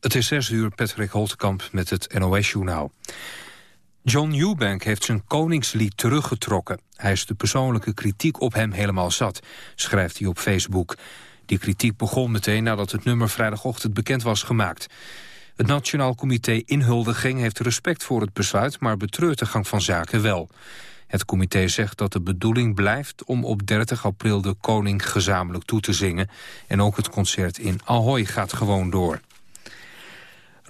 Het is zes uur, Patrick Holtkamp met het NOS-journaal. John Eubank heeft zijn koningslied teruggetrokken. Hij is de persoonlijke kritiek op hem helemaal zat, schrijft hij op Facebook. Die kritiek begon meteen nadat het nummer vrijdagochtend bekend was gemaakt. Het Nationaal Comité Inhuldiging heeft respect voor het besluit... maar betreurt de gang van zaken wel. Het comité zegt dat de bedoeling blijft om op 30 april de koning gezamenlijk toe te zingen. En ook het concert in Ahoy gaat gewoon door.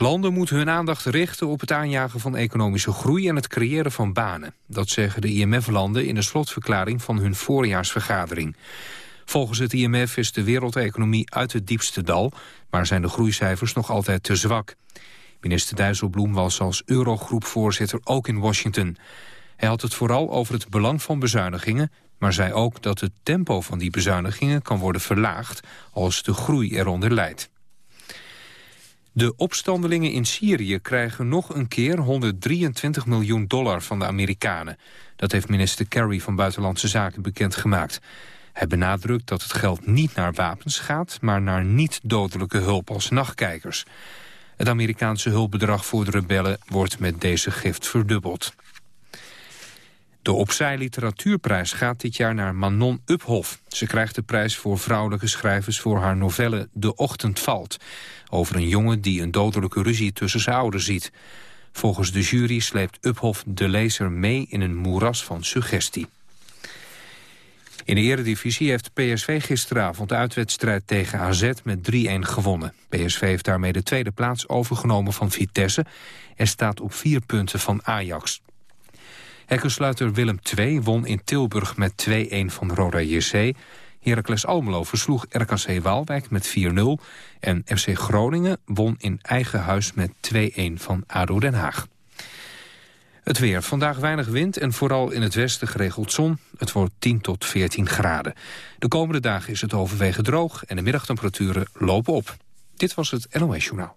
Landen moeten hun aandacht richten op het aanjagen van economische groei en het creëren van banen. Dat zeggen de IMF-landen in de slotverklaring van hun voorjaarsvergadering. Volgens het IMF is de wereldeconomie uit het diepste dal, maar zijn de groeicijfers nog altijd te zwak. Minister Dijsselbloem was als Eurogroepvoorzitter ook in Washington. Hij had het vooral over het belang van bezuinigingen, maar zei ook dat het tempo van die bezuinigingen kan worden verlaagd als de groei eronder leidt. De opstandelingen in Syrië krijgen nog een keer 123 miljoen dollar van de Amerikanen. Dat heeft minister Kerry van Buitenlandse Zaken bekendgemaakt. Hij benadrukt dat het geld niet naar wapens gaat... maar naar niet-dodelijke hulp als nachtkijkers. Het Amerikaanse hulpbedrag voor de rebellen wordt met deze gift verdubbeld. De Opzij Literatuurprijs gaat dit jaar naar Manon Uphoff. Ze krijgt de prijs voor vrouwelijke schrijvers voor haar novelle De Ochtend Valt. Over een jongen die een dodelijke ruzie tussen zijn ouders ziet. Volgens de jury sleept Uphoff de lezer mee in een moeras van suggestie. In de eredivisie heeft PSV gisteravond de uitwedstrijd tegen AZ met 3-1 gewonnen. PSV heeft daarmee de tweede plaats overgenomen van Vitesse... en staat op vier punten van Ajax. Hekkensluiter Willem II won in Tilburg met 2-1 van Roda JC. Heracles Almelo versloeg RKC Waalwijk met 4-0. En FC Groningen won in eigen huis met 2-1 van ADO Den Haag. Het weer. Vandaag weinig wind en vooral in het westen geregeld zon. Het wordt 10 tot 14 graden. De komende dagen is het overwegend droog en de middagtemperaturen lopen op. Dit was het NOS Journaal.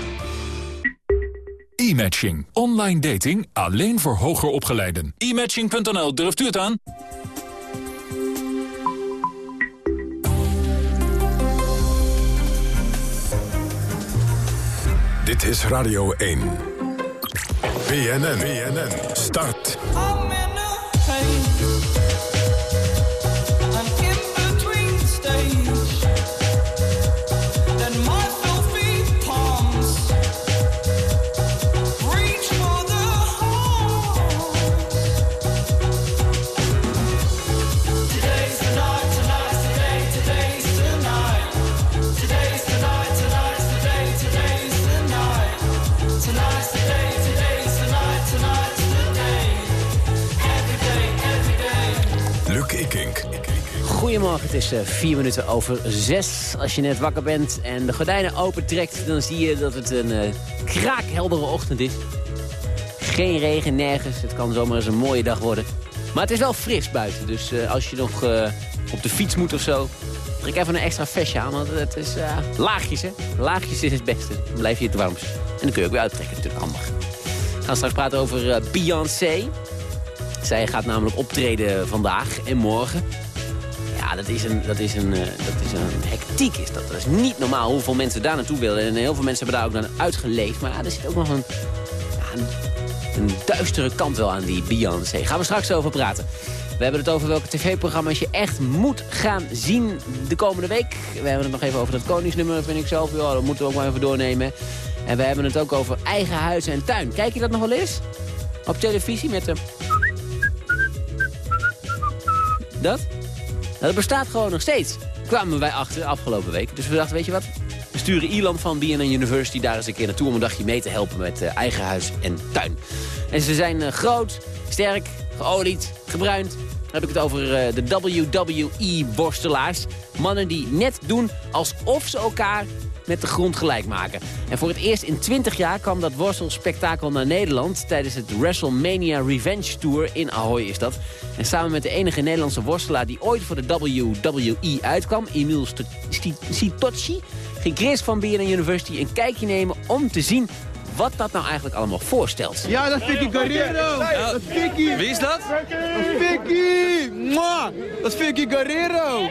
E-matching. Online dating alleen voor hoger opgeleiden. E-matching.nl, durft u het aan? Dit is Radio 1. BNN, BNN, start. Goedemorgen, het is uh, vier minuten over zes. Als je net wakker bent en de gordijnen opentrekt... dan zie je dat het een uh, kraakheldere ochtend is. Geen regen, nergens. Het kan zomaar eens een mooie dag worden. Maar het is wel fris buiten. Dus uh, als je nog op de fiets moet of zo... trek even een extra vestje aan. Want het is laagjes, hè. Laagjes is het beste. Dan blijf je het warmst. En dan kun je ook weer uittrekken, natuurlijk handig. We gaan straks praten over Beyoncé. Zij gaat namelijk optreden vandaag en morgen dat is een, dat is een, uh, dat is een hectiek. Is dat. dat is niet normaal hoeveel mensen daar naartoe willen. En heel veel mensen hebben daar ook naar uitgeleefd. Maar er zit ook nog een, ja, een, duistere kant wel aan die Beyoncé. Gaan we straks over praten. We hebben het over welke tv-programma's je echt moet gaan zien de komende week. We hebben het nog even over dat koningsnummer, vind ik zelf. Ja, dat moeten we ook maar even doornemen. En we hebben het ook over eigen huis en tuin. Kijk je dat nog wel eens? Op televisie met de... Dat? Nou, dat bestaat gewoon nog steeds. Kwamen wij achter afgelopen week. Dus we dachten, weet je wat? We sturen Ilan van BNN University daar eens een keer naartoe... om een dagje mee te helpen met uh, eigen huis en tuin. En ze zijn uh, groot, sterk, geolied, gebruind. heb ik het over eh, de WWE-worstelaars. Mannen die net doen alsof ze elkaar met de grond gelijk maken. En voor het eerst in 20 jaar kwam dat worstelspektakel naar Nederland... tijdens het WrestleMania Revenge Tour in Ahoy is dat. En samen met de enige Nederlandse worstelaar die ooit voor de WWE uitkwam... Emil Sitochi, ging Chris van BNN University een kijkje nemen om te zien wat dat nou eigenlijk allemaal voorstelt. Ja, dat is Vicky Guerrero. Dat is Vicky. Wie is dat? Dat is Vicky. Mwah. Dat is Vicky Guerrero.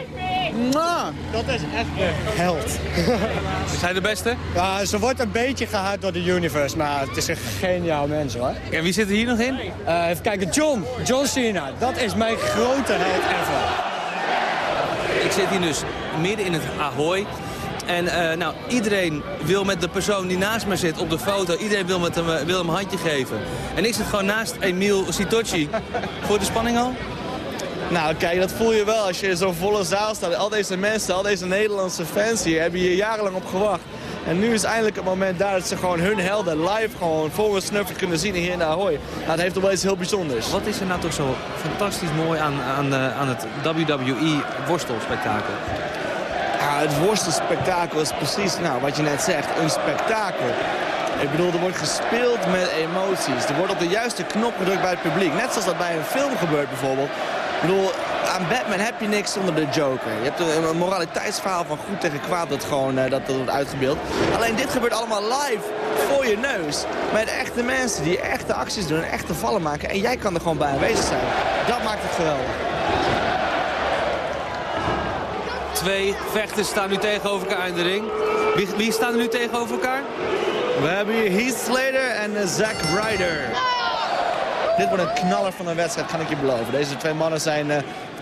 Mwah. Dat is echt een held. Is hij de beste? Ja, ze wordt een beetje gehaat door de universe, maar het is een geniaal mens hoor. En wie zit er hier nog in? Uh, even kijken, John. John Cena. Dat is mijn grote held ever. Ik zit hier dus midden in het Ahoy. En uh, nou, iedereen wil met de persoon die naast me zit op de foto... iedereen wil, met hem, uh, wil hem een handje geven. En ik zit gewoon naast Emil Sitochi. Voor de spanning al? Nou, kijk, dat voel je wel als je in zo'n volle zaal staat. Al deze mensen, al deze Nederlandse fans hier, hebben hier jarenlang op gewacht. En nu is eindelijk het moment daar dat ze gewoon hun helden live gewoon voor een snuffert kunnen zien hier in Ahoy. Nou, dat heeft toch wel iets heel bijzonders. Wat is er nou toch zo fantastisch mooi aan, aan, uh, aan het WWE worstelspektakel? Het worstelspektakel is precies nou, wat je net zegt, een spektakel. Ik bedoel, er wordt gespeeld met emoties. Er wordt op de juiste knop gedrukt bij het publiek. Net zoals dat bij een film gebeurt bijvoorbeeld. Ik bedoel, aan Batman heb je niks zonder de Joker. Je hebt een, moraliteitsverhaal van goed tegen kwaad dat, gewoon, uh, dat, wordt uitgebeeld. Alleen dit gebeurt allemaal live voor je neus. Met echte mensen die echte acties doen en echte vallen maken. En jij kan er gewoon bij aanwezig zijn. Dat maakt het geweldig. Twee vechters staan nu tegenover elkaar in de ring. Wie, wie staan er nu tegenover elkaar? We hebben hier Heath Slater en uh, Zack Ryder. Dit wordt een knaller van een wedstrijd, kan ik je beloven. Deze twee mannen zijn uh,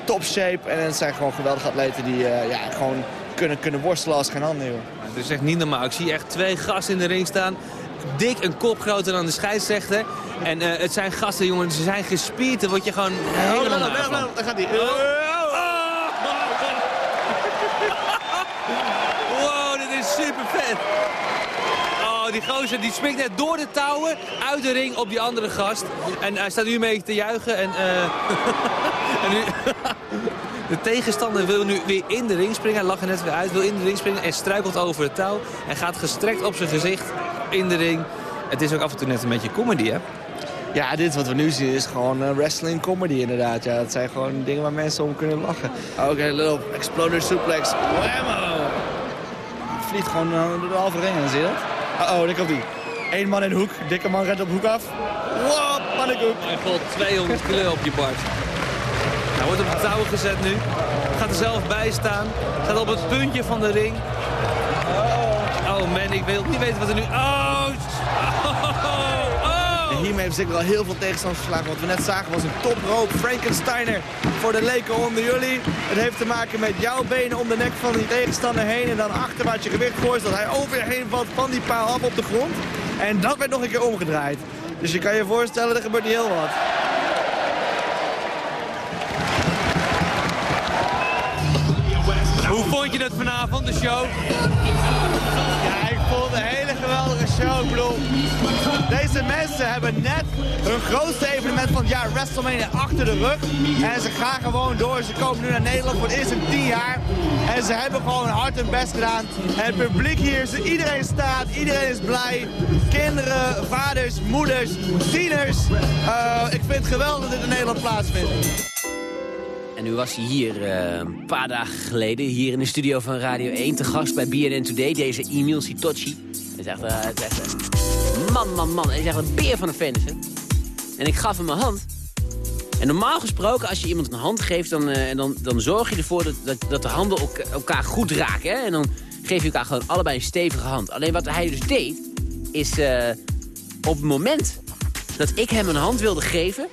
top shape en het zijn gewoon geweldige atleten die uh, ja, gewoon kunnen, kunnen worstelen als geen handen. Joh. Het is echt niet normaal. Ik zie echt twee gasten in de ring staan. Dik een kop groter dan de scheidsrechter. En uh, het zijn gasten, jongens, ze zijn gespierd. Dan word je gewoon helemaal oh, Daar gaat hij. wow, dit is super vet. Oh, die gozer die springt net door de touwen uit de ring op die andere gast. En hij staat nu een beetje te juichen. En, uh, en nu... de tegenstander wil nu weer in de ring springen. Hij lag er net weer uit, wil in de ring springen en struikelt over het touw. En gaat gestrekt op zijn gezicht in de ring. Het is ook af en toe net een beetje comedy, hè? Ja, dit wat we nu zien is gewoon uh, wrestling comedy inderdaad. Ja, het zijn gewoon dingen waar mensen om kunnen lachen. Oké, okay, little exploder suplex. Whammo! Vliegt gewoon uh, door de halve ring, zie je dat? Uh oh, daar komt hij. Eén man in de hoek, dikke man rent op de hoek af. Wat, pannenkoek. En god, 200 kilo op je bord. Hij wordt op de touw gezet nu. Gaat er zelf bij staan. Gaat op het puntje van de ring. Oh man, ik wil niet weten wat er nu... Oh! Hiermee heeft zeker al heel veel tegenstanders verslagen. Wat we net zagen was een toproop. Frankensteiner voor de leken onder jullie. Het heeft te maken met jouw benen om de nek van die tegenstander heen. En dan achterwaarts je gewicht gooit. Dat hij over je heen valt van die paal af op de grond. En dat werd nog een keer omgedraaid. Dus je kan je voorstellen, er gebeurt niet heel wat. Hoe vond je het vanavond, de show? Ja, show. Deze mensen hebben net hun grootste evenement van het jaar WrestleMania achter de rug. En ze gaan gewoon door. Ze komen nu naar Nederland voor het eerst in 10 jaar. En ze hebben gewoon hard hun best gedaan. Het publiek hier, iedereen staat, iedereen is blij. Kinderen, vaders, moeders, tieners. Uh, ik vind het geweldig dat dit in Nederland plaatsvindt. En nu was hij hier uh, een paar dagen geleden, hier in de studio van Radio 1, te gast bij BNN Today, deze Emil Sitochi. Hij zegt, het echt, uh, man, man, man, hij zegt een beer van een het. En ik gaf hem mijn hand. En normaal gesproken, als je iemand een hand geeft, dan, uh, dan, dan zorg je ervoor dat, dat, dat de handen elkaar goed raken. Hè? En dan geef je elkaar gewoon allebei een stevige hand. Alleen wat hij dus deed, is op het moment dat ik hem een hand wilde geven,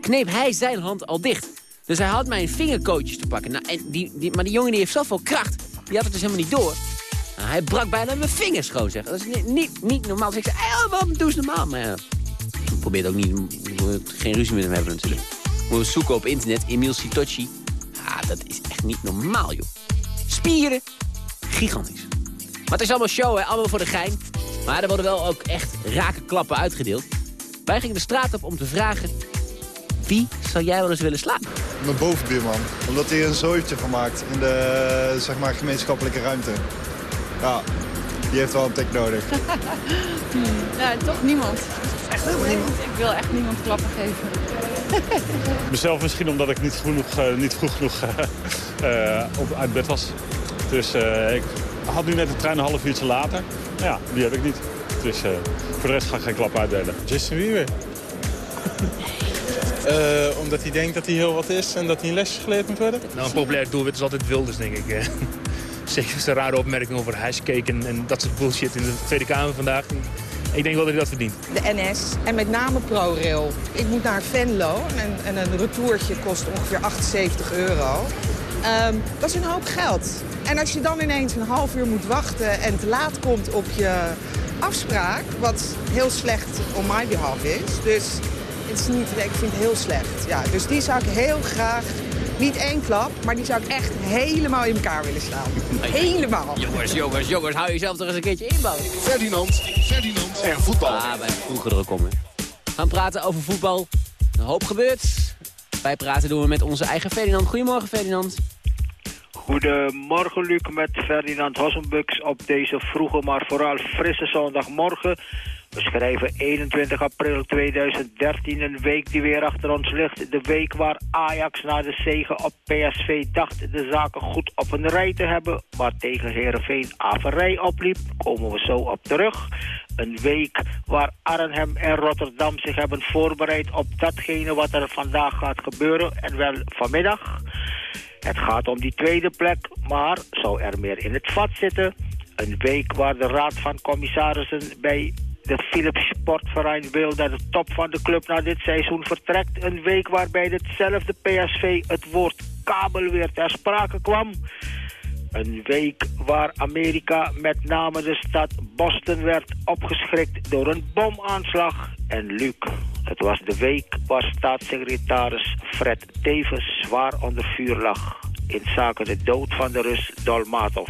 kneep hij zijn hand al dicht. Dus hij had mijn vingerkootjes te pakken. Nou, en die, die, maar die jongen die heeft zoveel kracht. Die had het dus helemaal niet door. Nou, hij brak bijna mijn vingers gewoon, zeg. Dat is niet, niet, niet normaal. Dus ik zei, hey, wat doe eens normaal? Maar ja, ik probeer ook niet, geen ruzie met hem hebben natuurlijk. Moeten we zoeken op internet, Emil Sitochi. Ja, dat is echt niet normaal, joh. Spieren, gigantisch. Maar het is allemaal show, hè. Allemaal voor de gein. Maar er worden wel ook echt rake klappen uitgedeeld. Wij gingen de straat op om te vragen... wie zou jij wel eens willen slaan? Mijn bovenbuurman. Omdat hij een zooitje van maakt in de zeg maar, gemeenschappelijke ruimte. Ja, die heeft wel een tik nodig. Ja, toch niemand. Echt helemaal niemand. Ik wil echt niemand klappen geven. Mezelf misschien omdat ik niet, genoeg, uh, niet vroeg genoeg uh, op, uit bed was. Dus uh, ik had nu net de trein een half uurtje later. Ja, die heb ik niet. Dus voor de rest ga ik geen klap uitdelen. Justin Bieber. Uh, omdat hij denkt dat hij heel wat is en dat hij een lesje geleerd moet worden? Nou, een populair doelwit is altijd Wilders, denk ik. Zeker een rare opmerking over hashcake en, en dat soort bullshit in de Tweede Kamer vandaag. Ik denk wel dat hij dat verdient. De NS en met name ProRail. Ik moet naar Venlo en, en een retourtje kost ongeveer 78 euro. Um, dat is een hoop geld. En als je dan ineens een half uur moet wachten en te laat komt op je afspraak... wat heel slecht on my behalf is. Dus het is niet, ik vind het heel slecht. Ja, dus die zou ik heel graag niet één klap, maar die zou ik echt helemaal in elkaar willen slaan. Helemaal. Jongens, jongens, jongens, hou jezelf toch eens een keertje inbouwen. Ferdinand, Ferdinand en voetbal. Ah, bij vroeger er komen. We gaan praten over voetbal. Een hoop gebeurt. Wij praten doen we met onze eigen Ferdinand. Goedemorgen, Ferdinand. Goedemorgen, Luc, met Ferdinand Hossenbux op deze vroege, maar vooral frisse zondagmorgen. We schrijven 21 april 2013, een week die weer achter ons ligt. De week waar Ajax na de zegen op PSV dacht de zaken goed op een rij te hebben. Maar tegen Heerenveen averij opliep, komen we zo op terug. Een week waar Arnhem en Rotterdam zich hebben voorbereid op datgene wat er vandaag gaat gebeuren. En wel vanmiddag. Het gaat om die tweede plek, maar zou er meer in het vat zitten? Een week waar de Raad van Commissarissen bij de Philips Sportverein wil dat de top van de club na dit seizoen vertrekt. Een week waarbij hetzelfde PSV het woord kabel weer ter sprake kwam. Een week waar Amerika met name de stad Boston werd opgeschrikt door een bomaanslag. En Luc, het was de week waar staatssecretaris Fred Tevens zwaar onder vuur lag... in zaken de dood van de Rus Dolmatov.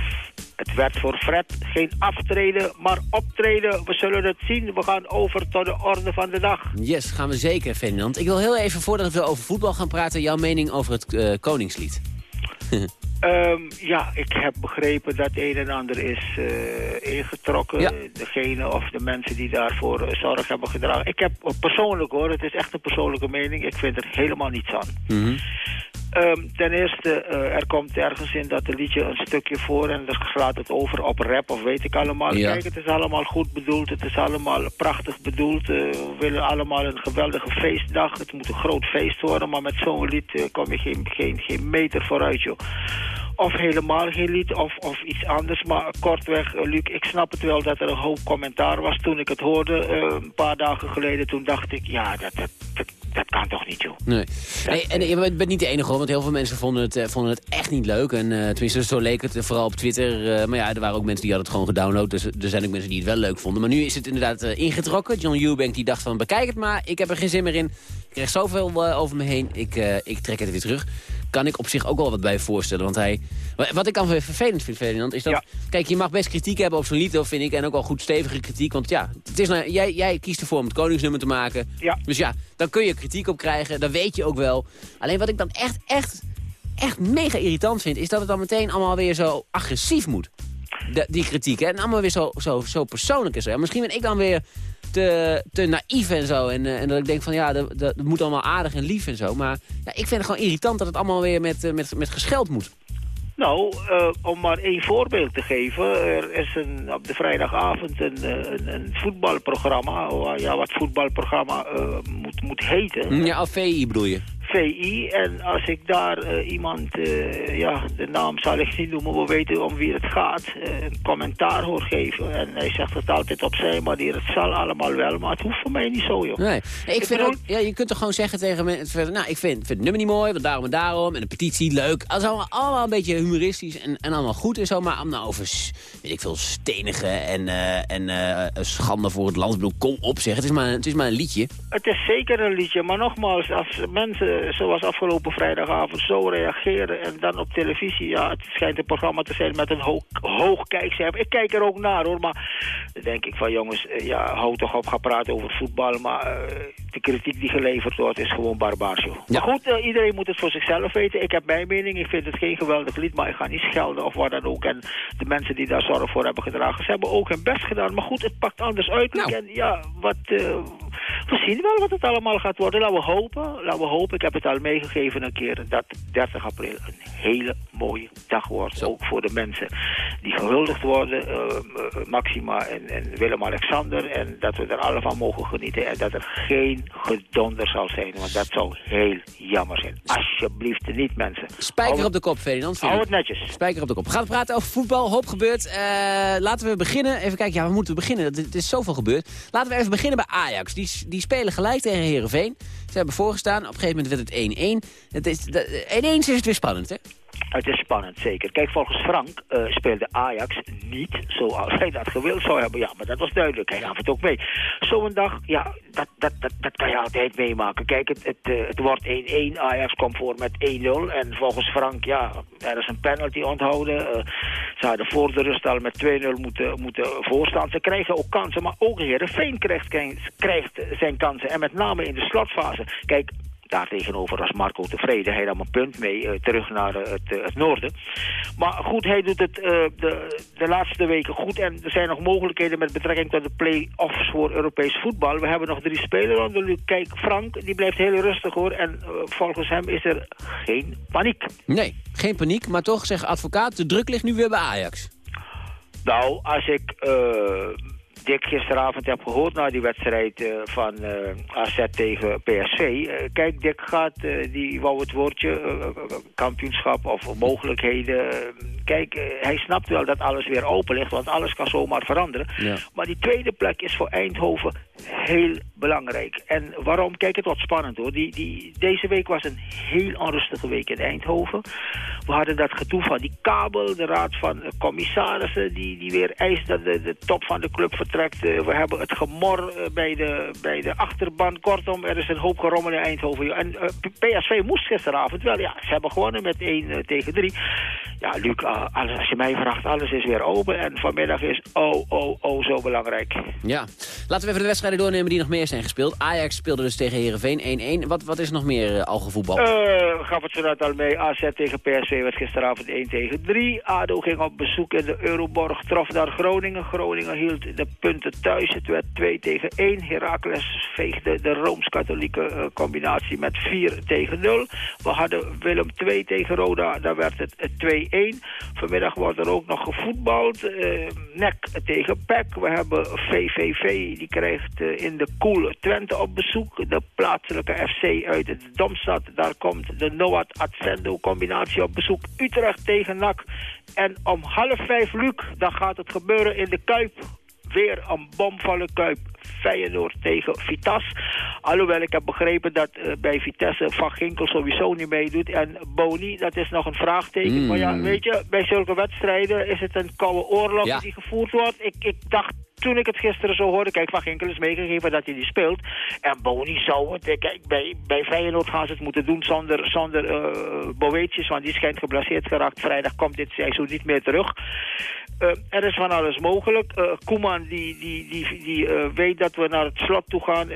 Het werd voor Fred geen aftreden, maar optreden. We zullen het zien. We gaan over tot de orde van de dag. Yes, gaan we zeker, Ferdinand. Ik wil heel even, voordat we over voetbal gaan praten... jouw mening over het uh, Koningslied. Um, ja, ik heb begrepen dat een en ander is uh, ingetrokken. Ja. Degene of de mensen die daarvoor uh, zorg hebben gedragen. Ik heb persoonlijk hoor, het is echt een persoonlijke mening. Ik vind er helemaal niets aan. Mm -hmm. Um, ten eerste, uh, er komt ergens in dat de liedje een stukje voor en dan slaat het over op rap of weet ik allemaal. Ja. Kijk, het is allemaal goed bedoeld, het is allemaal prachtig bedoeld. Uh, we willen allemaal een geweldige feestdag. Het moet een groot feest worden, maar met zo'n lied uh, kom je geen, geen, geen meter vooruit, joh. Of helemaal geen lied, of, of iets anders. Maar kortweg, Luc, ik snap het wel dat er een hoop commentaar was toen ik het hoorde. een paar dagen geleden, toen dacht ik, ja, dat, dat, dat, dat kan toch niet, joh. Nee. nee en je bent niet de enige, hoor, want heel veel mensen vonden het, uh, vonden het echt niet leuk. En uh, tenminste, zo leek het, vooral op Twitter. Uh, maar ja, er waren ook mensen die hadden het gewoon gedownload. Dus er zijn ook mensen die het wel leuk vonden. Maar nu is het inderdaad ingetrokken. John Eubank die dacht van, bekijk het maar. Ik heb er geen zin meer in. Ik krijg zoveel over me heen. Ik, ik trek het weer terug kan ik op zich ook wel wat bij voorstellen. Want hij, wat ik dan weer vervelend vind, Ferdinand, is dat... Ja. Kijk, je mag best kritiek hebben op zo'n lied, vind ik. En ook wel goed stevige kritiek. Want ja, het is nou, jij, jij kiest ervoor om het koningsnummer te maken. Ja. Dus ja, dan kun je kritiek op krijgen. Dat weet je ook wel. Alleen wat ik dan echt, echt, echt mega irritant vind... is dat het dan meteen allemaal weer zo agressief moet. De, die kritiek. Hè? En allemaal weer zo, zo, zo persoonlijk is. Ja, misschien ben ik dan weer te, te naïef en zo. En, uh, en dat ik denk van ja, dat, dat, moet allemaal aardig en lief en zo. Maar ja, ik vind het gewoon irritant dat het allemaal weer met, uh, met, met gescheld moet. Nou, uh, om maar één voorbeeld te geven. Er is een, op de vrijdagavond een, een, een voetbalprogramma. Ja, wat voetbalprogramma moet, moet heten. Ja, VI bedoel je? VI. En als ik daar uh, iemand, uh, ja, de naam zal ik niet noemen, we weten om wie het gaat, uh, een commentaar hoor geven. En hij zegt het altijd op zijn manier. Het zal allemaal wel, maar het hoeft voor mij niet zo, joh. Nee, ik, ik vind ook, ja, je kunt toch gewoon zeggen tegen mensen, nou, ik vind, vind het nummer niet mooi, want daarom en daarom. En de petitie, leuk. Het is allemaal, allemaal een beetje humoristisch en, en allemaal goed en zo. Maar om nou over, weet ik veel, stenigen en, en schande voor het land. Kom op zeg, het is, maar, het is maar een liedje. Het is zeker een liedje, maar nogmaals, als mensen eh, zoals afgelopen vrijdagavond, zo reageren en dan op televisie. Ja, het schijnt een programma te zijn met een hoog, hoog kijkcijfer. Ik kijk er ook naar hoor, maar dan denk ik van jongens, eh, ja, hou toch op, ga praten over voetbal. Maar eh, de kritiek die geleverd wordt is gewoon barbaars joh. Maar goed, eh, iedereen moet het voor zichzelf weten. Ik heb mijn mening, ik vind het geen geweldig lied, maar ik ga niet schelden of wat dan ook. En de mensen die daar zorg voor hebben gedragen, ze hebben ook hun best gedaan. Maar goed, het pakt anders uit. En ja, wat... eh, we zien wel wat het allemaal gaat worden. Laten we hopen. Laten we hopen. Ik heb het al meegegeven een keer dat 30 april een hele mooie dag wordt. Ook voor de mensen die gehuldigd worden. eh, eh, Maxima en, en Willem-Alexander. En dat we er alle van mogen genieten. En dat er geen gedonder zal zijn. Want dat zou heel jammer zijn. Alsjeblieft niet mensen. Spijker op de kop, Ferdinand. Hou het netjes. Spijker op de kop. We gaan praten over voetbal. Hoop gebeurt. Eh, laten we beginnen. Even kijken, ja, waar moeten we beginnen? Het is zoveel gebeurd. Laten we even beginnen bij Ajax. Die, die spelen gelijk tegen Herenveen. Ze hebben voorgestaan. Op een gegeven moment werd het 1-1. Het is- de- 1-1 is het weer spannend, hè? Het is spannend, zeker. Kijk, volgens Frank eh, speelde Ajax niet zoals hij dat gewild zou hebben. Ja, maar dat was duidelijk. Hij gaf het ook mee. Zo'n dag, ja, dat, dat, dat, dat kan je altijd meemaken. Kijk, het, het, eh, het wordt 1-1. Ajax komt voor met 1-0. En volgens Frank, ja, er is een penalty onthouden. Eh, ze hadden voor de rust al met 2-0 moeten, moeten voorstaan. Ze krijgen ook kansen, maar ook Heerenveen krijgt, krijgt zijn kansen. En met name in de slotfase. Kijk, Daartegenover was Marco tevreden. Hij nam een punt mee eh, terug naar eh, het, eh, het noorden. Maar goed, hij doet het de, de laatste weken goed. En er zijn nog mogelijkheden met betrekking tot de play-offs voor Europees voetbal. We hebben nog drie spelers onder nu. Kijk, Frank, die blijft heel rustig hoor. En volgens hem is er geen paniek. Nee, geen paniek. Maar toch, zegt advocaat, de druk ligt nu weer bij Ajax. Nou, als ik Dick gisteravond heb gehoord na die wedstrijd eh, van eh, AZ tegen PSV. eh, kijk, Dick gaat, die wou het woordje kampioenschap of mogelijkheden. kijk, hij snapt wel dat alles weer open ligt, want alles kan zomaar veranderen. Ja. Maar die tweede plek is voor Eindhoven heel belangrijk. En waarom? Kijk, het wordt spannend hoor. Die, die, deze week was een heel onrustige week in Eindhoven. We hadden dat gedoe van die kabel, de raad van commissarissen... die, die weer eist dat de, de top van de club vertrekt. Eh, we hebben het gemor eh, bij, de, bij de achterban. Kortom, er is een hoop gerommel in Eindhoven. En eh, PSV moest gisteravond wel. Ja, ze hebben gewonnen met 1 eh, tegen 3. Ja, Luc, alles, als je mij vraagt, alles is weer open. En vanmiddag is oh, oh, oh zo belangrijk. Ja. Laten we even de wedstrijden doornemen die nog meer zijn gespeeld. Ajax speelde dus tegen Herenveen 1-1. Wat, wat is nog meer al gevoetbald? Eh gaf het zo net al mee. AZ tegen PSV werd gisteravond 1 tegen 3. ADO ging op bezoek in de Euroborg, trof daar Groningen. Groningen hield de punten thuis. Het werd 2 tegen 1. Heracles veegde de Rooms-Katholieke eh, combinatie met 4 tegen 0. We hadden Willem 2 tegen Roda. Daar werd het eh, 2-1. Vanmiddag wordt er ook nog gevoetbald. Eh NEC tegen PEC. We hebben VVV. Die krijgt eh, in de Koel Twente op bezoek. De plaatselijke FC uit het Domstad. Daar komt de Noat Atsendo combinatie op bezoek. Utrecht tegen NAC. En om half vijf, Luc, dan gaat het gebeuren in de Kuip. Weer een bomvolle Kuip. Feyenoord tegen Vitas. Alhoewel ik heb begrepen dat eh, bij Vitesse Van Ginkel sowieso niet meedoet. En Boni, dat is nog een vraagteken. Mm. Maar ja, weet je, bij zulke wedstrijden is het een koude oorlog Ja. die gevoerd wordt. Ik, ik dacht toen ik het gisteren zo hoorde, kijk, Van Ginkel is meegegeven dat hij die speelt. En Boni zou het, eh, kijk, bij, bij Feyenoord gaan ze het moeten doen zonder, zonder eh Boetius, want die schijnt geblesseerd geraakt. Vrijdag komt dit seizoen niet meer terug. Er is van alles mogelijk. Koeman die, die, die, die eh, dat we naar het slot toe gaan.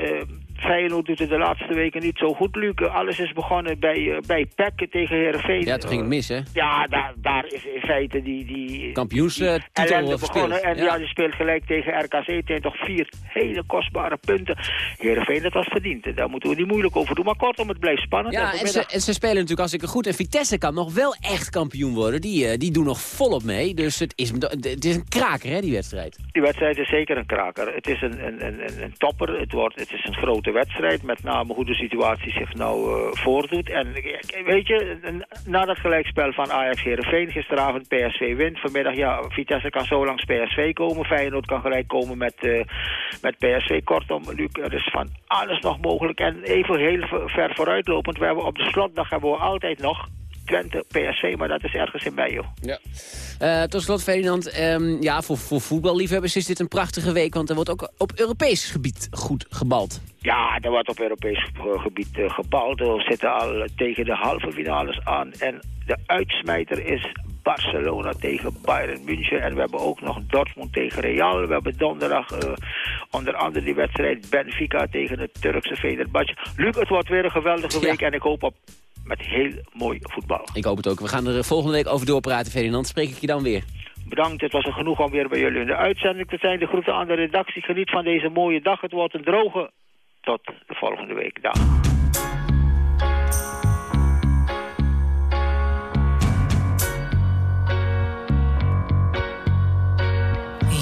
Feyenoord doet het de laatste weken niet zo goed, Luc. Alles is begonnen bij, eh, bij PEC tegen Heerenveen. Ja, toen ging het mis, hè? Ja, daar, daar is in feite die... die Kampioenstitel begonnen. En ja. Ja. die speelt gelijk tegen RKC. Het zijn toch vier hele kostbare punten. Heerenveen, dat was verdiend. Daar moeten we niet moeilijk over doen. Maar kortom, het blijft spannend. Ja, en ze, en ze spelen natuurlijk als ik goed. En Vitesse kan nog wel echt kampioen worden. Die, eh, die doen nog volop mee. Dus het is, het is een kraker, hè, die wedstrijd. Die wedstrijd is zeker een kraker. Het is een, een, een, een- een topper. Het, wordt, het is een grote wedstrijd. Met name hoe de situatie zich nou eh, voordoet. En weet je, na dat gelijkspel van Ajax Heerenveen gisteravond PSV wint. Vanmiddag, ja, Vitesse kan zo langs PSV komen. Feyenoord kan gelijk komen met, eh, met PSV. Kortom, Luc, er is van alles nog mogelijk. En even heel ver vooruitlopend. We hebben op de slotdag hebben we altijd nog Twente, PSV, maar dat is ergens in mei, joh. Ja. Eh, tot slot, Ferdinand. ehm, ja, voor, voor voetballiefhebbers is dit een prachtige week... want er wordt ook op Europees gebied goed gebald. Ja, er wordt op Europees gebied eh, gebald. We zitten al tegen de halve finales aan. En de uitsmijter is Barcelona tegen Bayern München. En we hebben ook nog Dortmund tegen Real. We hebben donderdag eh, onder andere die wedstrijd Benfica tegen het Turkse Fenerbahce. Luc, het wordt weer een geweldige week en ik hoop op met heel mooi voetbal. Ik hoop het ook. We gaan er volgende week over doorpraten, Ferdinand. Spreek ik je dan weer. Bedankt, het was er genoeg om weer bij jullie in de uitzending te zijn. De groeten aan de redactie. Geniet van deze mooie dag. Het wordt een droge. Tot de volgende week. Dag.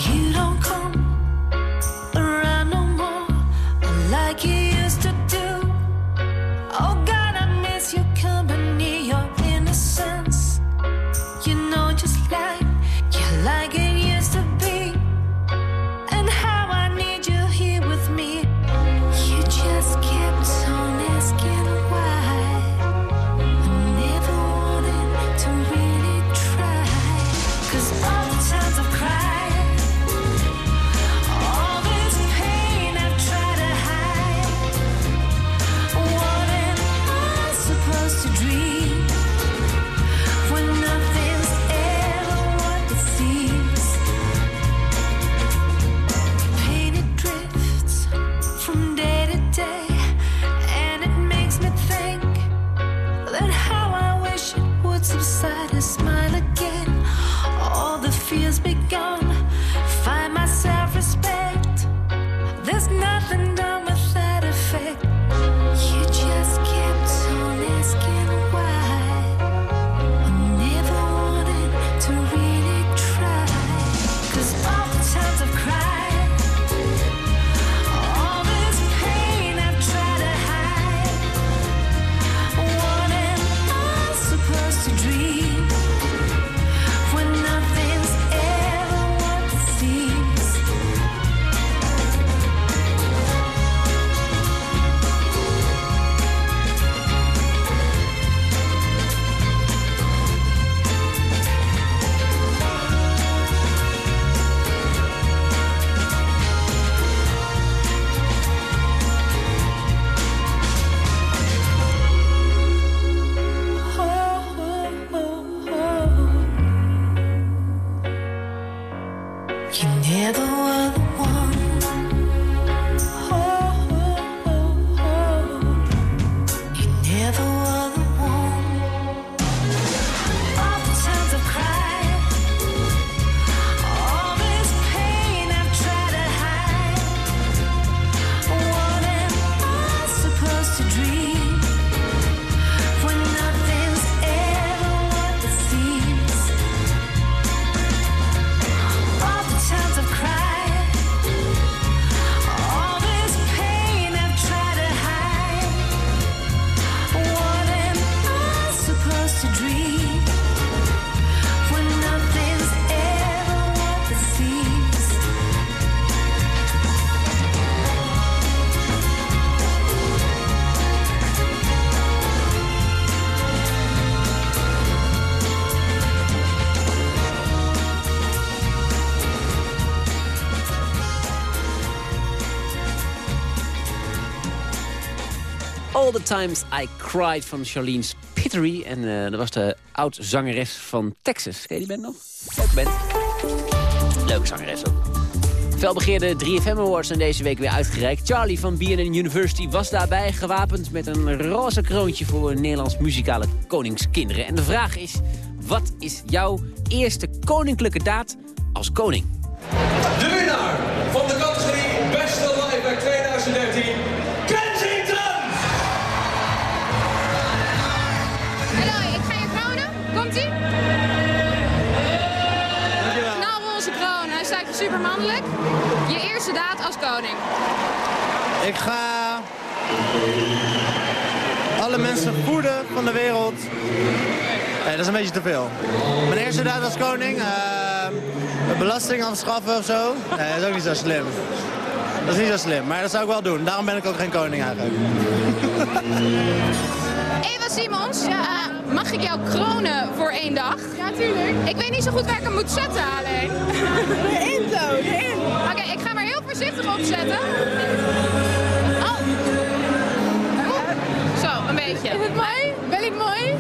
You don't come around no more like you Times I Cried van Charlene Spittery. En eh, dat was de oud-zangeres van Texas. Ken je die band nog? Leuke band. Leuke zangeres ook. Felbegeerde 3FM Awards zijn deze week weer uitgereikt. Charlie van BNN University was daarbij gewapend met een roze kroontje voor Nederlands muzikale koningskinderen. En de vraag is, wat is jouw eerste koninklijke daad als koning? Je eerste daad als koning. Ik ga alle mensen voeden van de wereld. Dat is een beetje te veel. Mijn eerste daad als koning, eh, belasting afschaffen of zo. Nee, dat is ook niet zo slim. Dat is niet zo slim, maar dat zou ik wel doen. Daarom ben ik ook geen koning eigenlijk. Eva Simons, eh, mag ik jou kronen voor één dag? Ja, tuurlijk. Ik weet niet zo goed waar ik hem moet zetten alleen. Erin zo, erin. Oké, ik ga maar heel voorzichtig opzetten. Oh. Oeh. Zo, een beetje. Is het mooi? Ben ik mooi?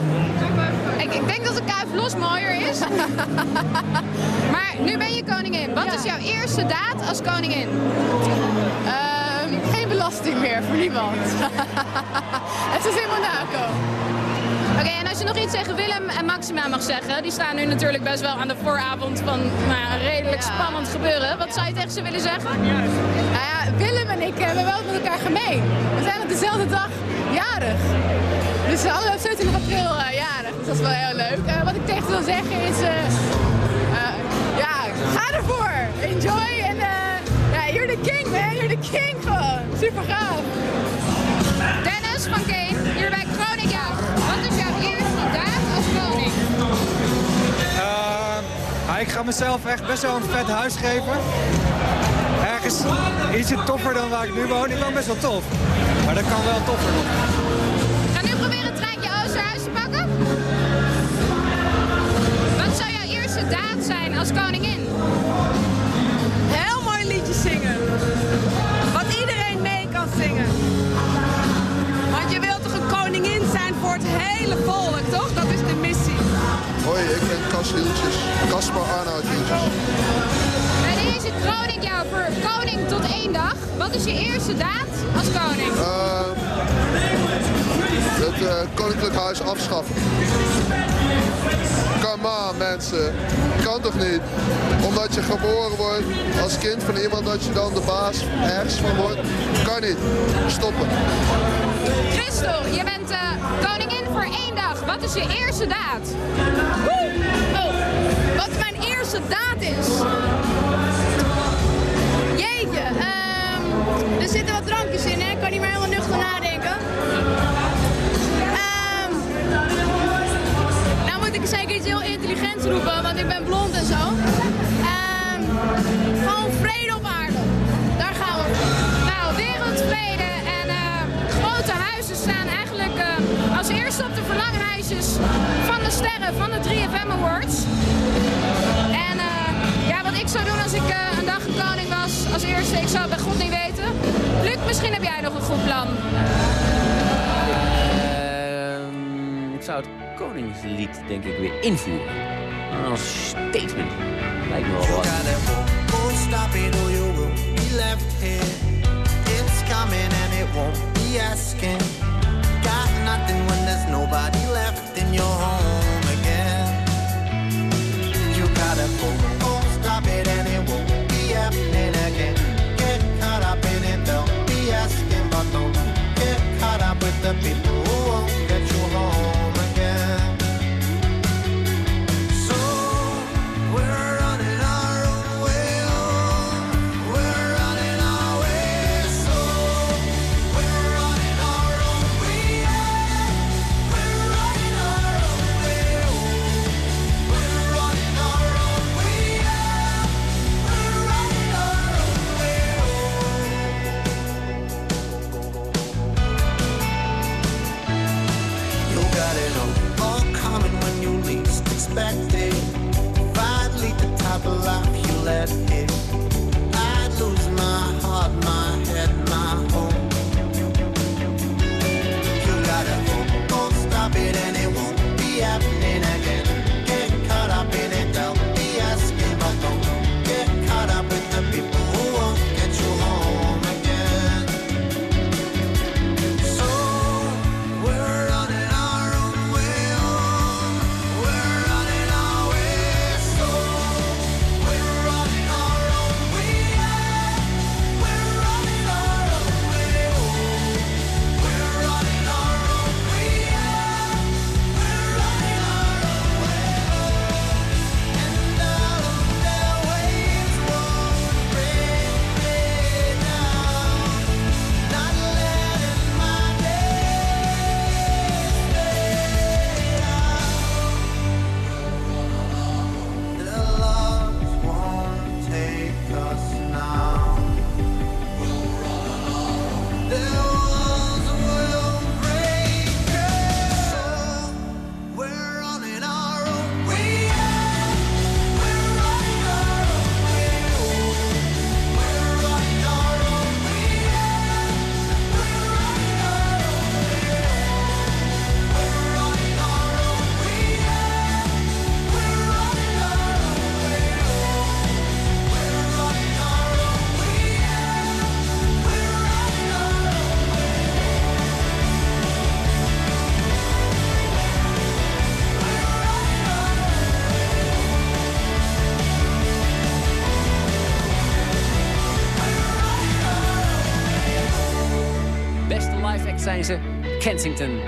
Ik, ik denk dat de kuif los mooier is. maar nu ben je koningin. Wat is jouw eerste daad als koningin? Ehm, geen belasting meer voor niemand. Het is in Monaco. Oké, en als je nog iets tegen Willem en Maxima mag zeggen... die staan nu natuurlijk best wel aan de vooravond van nou, een redelijk spannend gebeuren. Wat zou je tegen ze willen zeggen? Nou ja, Willem en ik hebben wel met elkaar gemeen. We zijn op dezelfde dag jarig. Dus op 27 april eh, jarig. Dus dat is wel heel leuk. Eh, wat ik tegen ze wil zeggen is... eh, ja, ga ervoor! Enjoy king gewoon! Super gaaf! Dennis van Keen, hier bij Kroning jou. Wat is jouw eerste daad als koning? Eh, ja, ik ga mezelf echt best wel een vet huis geven. Ergens ietsje toffer dan waar ik nu woon. Ik woon best wel tof. Maar dat kan wel toffer nog. Ga nu proberen het treintje Oosterhuis te pakken. Wat zou jouw eerste daad zijn als koningin? Hele volk, toch? Dat is de missie. Hoi, ik ben Cas Hieltjes. Caspar Arnoud Hieltjes. Bij deze kroning jou voor koning tot één dag. Wat is je eerste daad als koning? Ehm, het eh, koninklijk huis afschaffen. On, mensen. Kan toch niet? Omdat je geboren wordt als kind van iemand dat je dan de baas ergens van wordt. Kan niet. Stoppen. Christel, je bent eh, koningin voor één dag. Wat is je eerste daad? Oh, wat mijn eerste daad is? Jeetje, ehm, er zitten wat drankjes in, hè? Ik kan niet meer helemaal nuchter nadenken. Heel intelligents roepen, want ik ben blond en zo. Ehm, gewoon vrede op aarde. Daar gaan we. Nou, wereldvrede en eh, grote huizen staan eigenlijk eh, als eerste op de verlanglijstjes van de sterren van de 3FM Awards. En eh, ja, wat ik zou doen als ik eh, een dag koning was, als eerste, ik zou het bij God niet weten. Luc, misschien heb jij nog een goed plan. Ehm, ik zou het Koningslied denk ik weer invoeren. Als statement. Lijkt me wel wat. Stop it you will be left here. It's coming and it won't be asking. Your home again. You gotta go, won't stop it and it won't back day. Finally, the type of life you led here. Zijn ze, Kensington.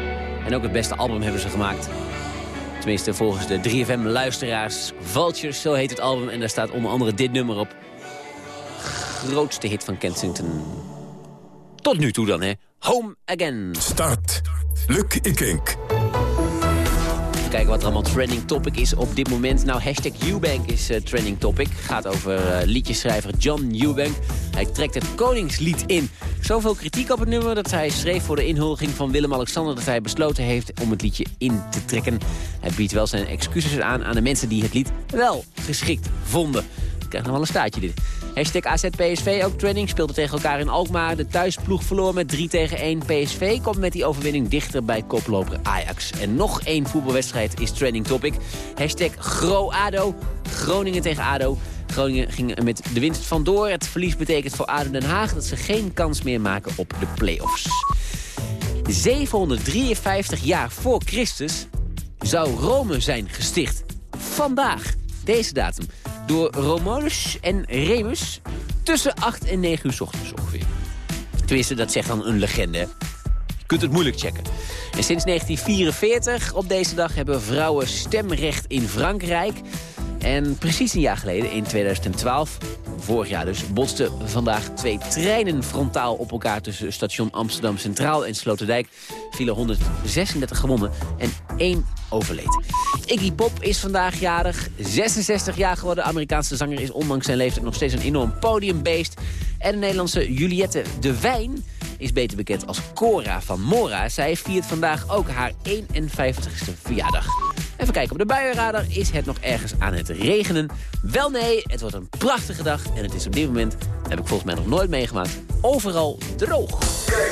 En ook het beste album hebben ze gemaakt. Tenminste, volgens de 3FM-luisteraars. Vultures, zo heet het album. En daar staat onder andere dit nummer op. Grootste hit van Kensington. Tot nu toe dan, hè. Home Again. Start. Luc Ikink. Kijken wat er allemaal trending topic is op dit moment. Nou, hashtag Eubank is uh, trending topic. Gaat over uh, liedjeschrijver John Eubank. Hij trekt het Koningslied in. Zoveel kritiek op het nummer dat hij schreef voor de inhuldiging van Willem-Alexander... dat hij besloten heeft om het liedje in te trekken. Hij biedt wel zijn excuses aan aan de mensen die het lied wel geschikt vonden. Ik krijg nog wel een staartje dit. Hashtag AZPSV, ook trending, speelde tegen elkaar in Alkmaar. De thuisploeg verloor met 3 tegen 1. PSV komt met die overwinning dichter bij koploper Ajax. En nog één voetbalwedstrijd is trending topic. Hashtag GroAdo, Groningen tegen ADO. Groningen ging met de winst vandoor. Het verlies betekent voor ADO Den Haag dat ze geen kans meer maken op de play-offs. 753 jaar voor Christus zou Rome zijn gesticht. Vandaag, deze datum, door Romulus en Remus tussen 8 en 9 uur s ochtends ongeveer. Tenminste, dat zegt dan een legende. Je kunt het moeilijk checken. En sinds 1944 op deze dag hebben vrouwen stemrecht in Frankrijk. En precies een jaar geleden, in 2012, vorig jaar dus, botsten vandaag twee treinen frontaal op elkaar tussen station Amsterdam Centraal en Sloterdijk. Vielen 136 gewonden en één overleed. Iggy Pop is vandaag jarig, 66 jaar geworden. De Amerikaanse zanger is ondanks zijn leeftijd nog steeds een enorm podiumbeest. En de Nederlandse Juliette de Wijn is beter bekend als Cora van Mora. Zij viert vandaag ook haar 51ste verjaardag. Even kijken, op de buienradar is het nog ergens aan het regenen. Wel nee, het wordt een prachtige dag en het is op dit moment, heb ik volgens mij nog nooit meegemaakt, overal droog.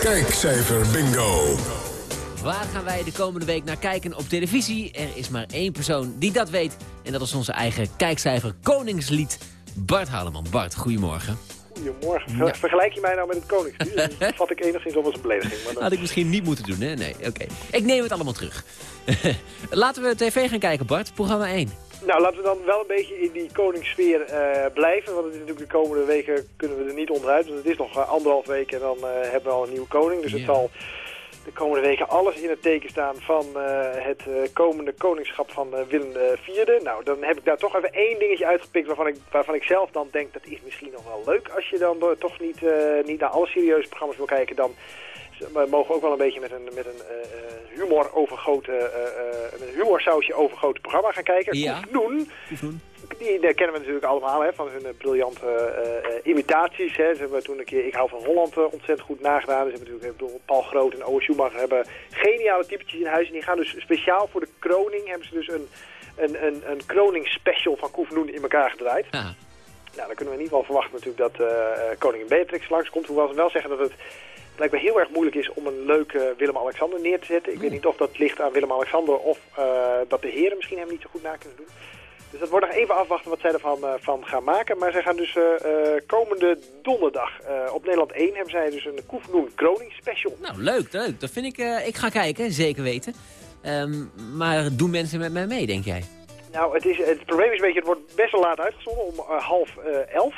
Kijkcijfer bingo. Waar gaan wij de komende week naar kijken op televisie? Er is maar één persoon die dat weet en dat is onze eigen kijkcijfer Koningslied Bart Haleman. Bart, goedemorgen. Goedemorgen. Ver- Vergelijk je mij nou met het Koningslied? Dat vat ik enigszins op als een belediging. Maar dat- Had ik misschien niet moeten doen, hè? Nee, oké. Ik neem het allemaal terug. Laten we tv gaan kijken, Bart. Programma 1. Nou, laten we dan wel een beetje in die koningssfeer eh, blijven. Want het is natuurlijk de komende weken kunnen we er niet onderuit. Want het is nog eh, anderhalf week en dan eh, hebben we al een nieuwe koning. Dus het zal de komende weken alles in het teken staan van eh, het eh, komende koningschap van eh, Willem IV. Nou, dan heb ik daar toch even één dingetje uitgepikt waarvan ik, waarvan ik zelf dan denk dat is misschien nog wel leuk. Als je dan toch niet, niet naar alle serieuze programma's wil kijken, dan we mogen ook wel een beetje met een, met een eh, eh, humor overgoten, eh, eh, met een humorsausje overgoten programma gaan kijken. Ja. Koefnoen, die, die kennen we natuurlijk allemaal hè, van hun eh, briljante eh, eh, imitaties. Hè. Ze hebben toen een keer Ik hou van Holland eh, ontzettend goed nagedaan. Ze hebben natuurlijk bedoel, Paul Groot en Owen Schumacher hebben geniale typetjes in huis. En die gaan dus speciaal voor de kroning hebben ze dus een, een, een, een kroningsspecial van Koefnoen in elkaar gedraaid. Nou, dan kunnen we in ieder geval verwachten natuurlijk dat eh, eh, koningin Beatrix langskomt. Hoewel ze wel zeggen dat het blijkbaar heel erg moeilijk is om een leuke Willem-Alexander neer te zetten. Ik weet niet of dat ligt aan Willem-Alexander of eh, dat de heren misschien hem niet zo goed na kunnen doen. Dus dat wordt nog even afwachten wat zij ervan eh, van gaan maken. Maar zij gaan dus eh, komende donderdag op Nederland 1 hebben zij dus een Koefnoen Kroning special. Nou, leuk, leuk. Dat vind ik... ik ga kijken, zeker weten. Ehm, maar doen mensen met mij mee, denk jij? Nou, het, is, het probleem is een beetje, het wordt best wel laat uitgezonden, om half elf.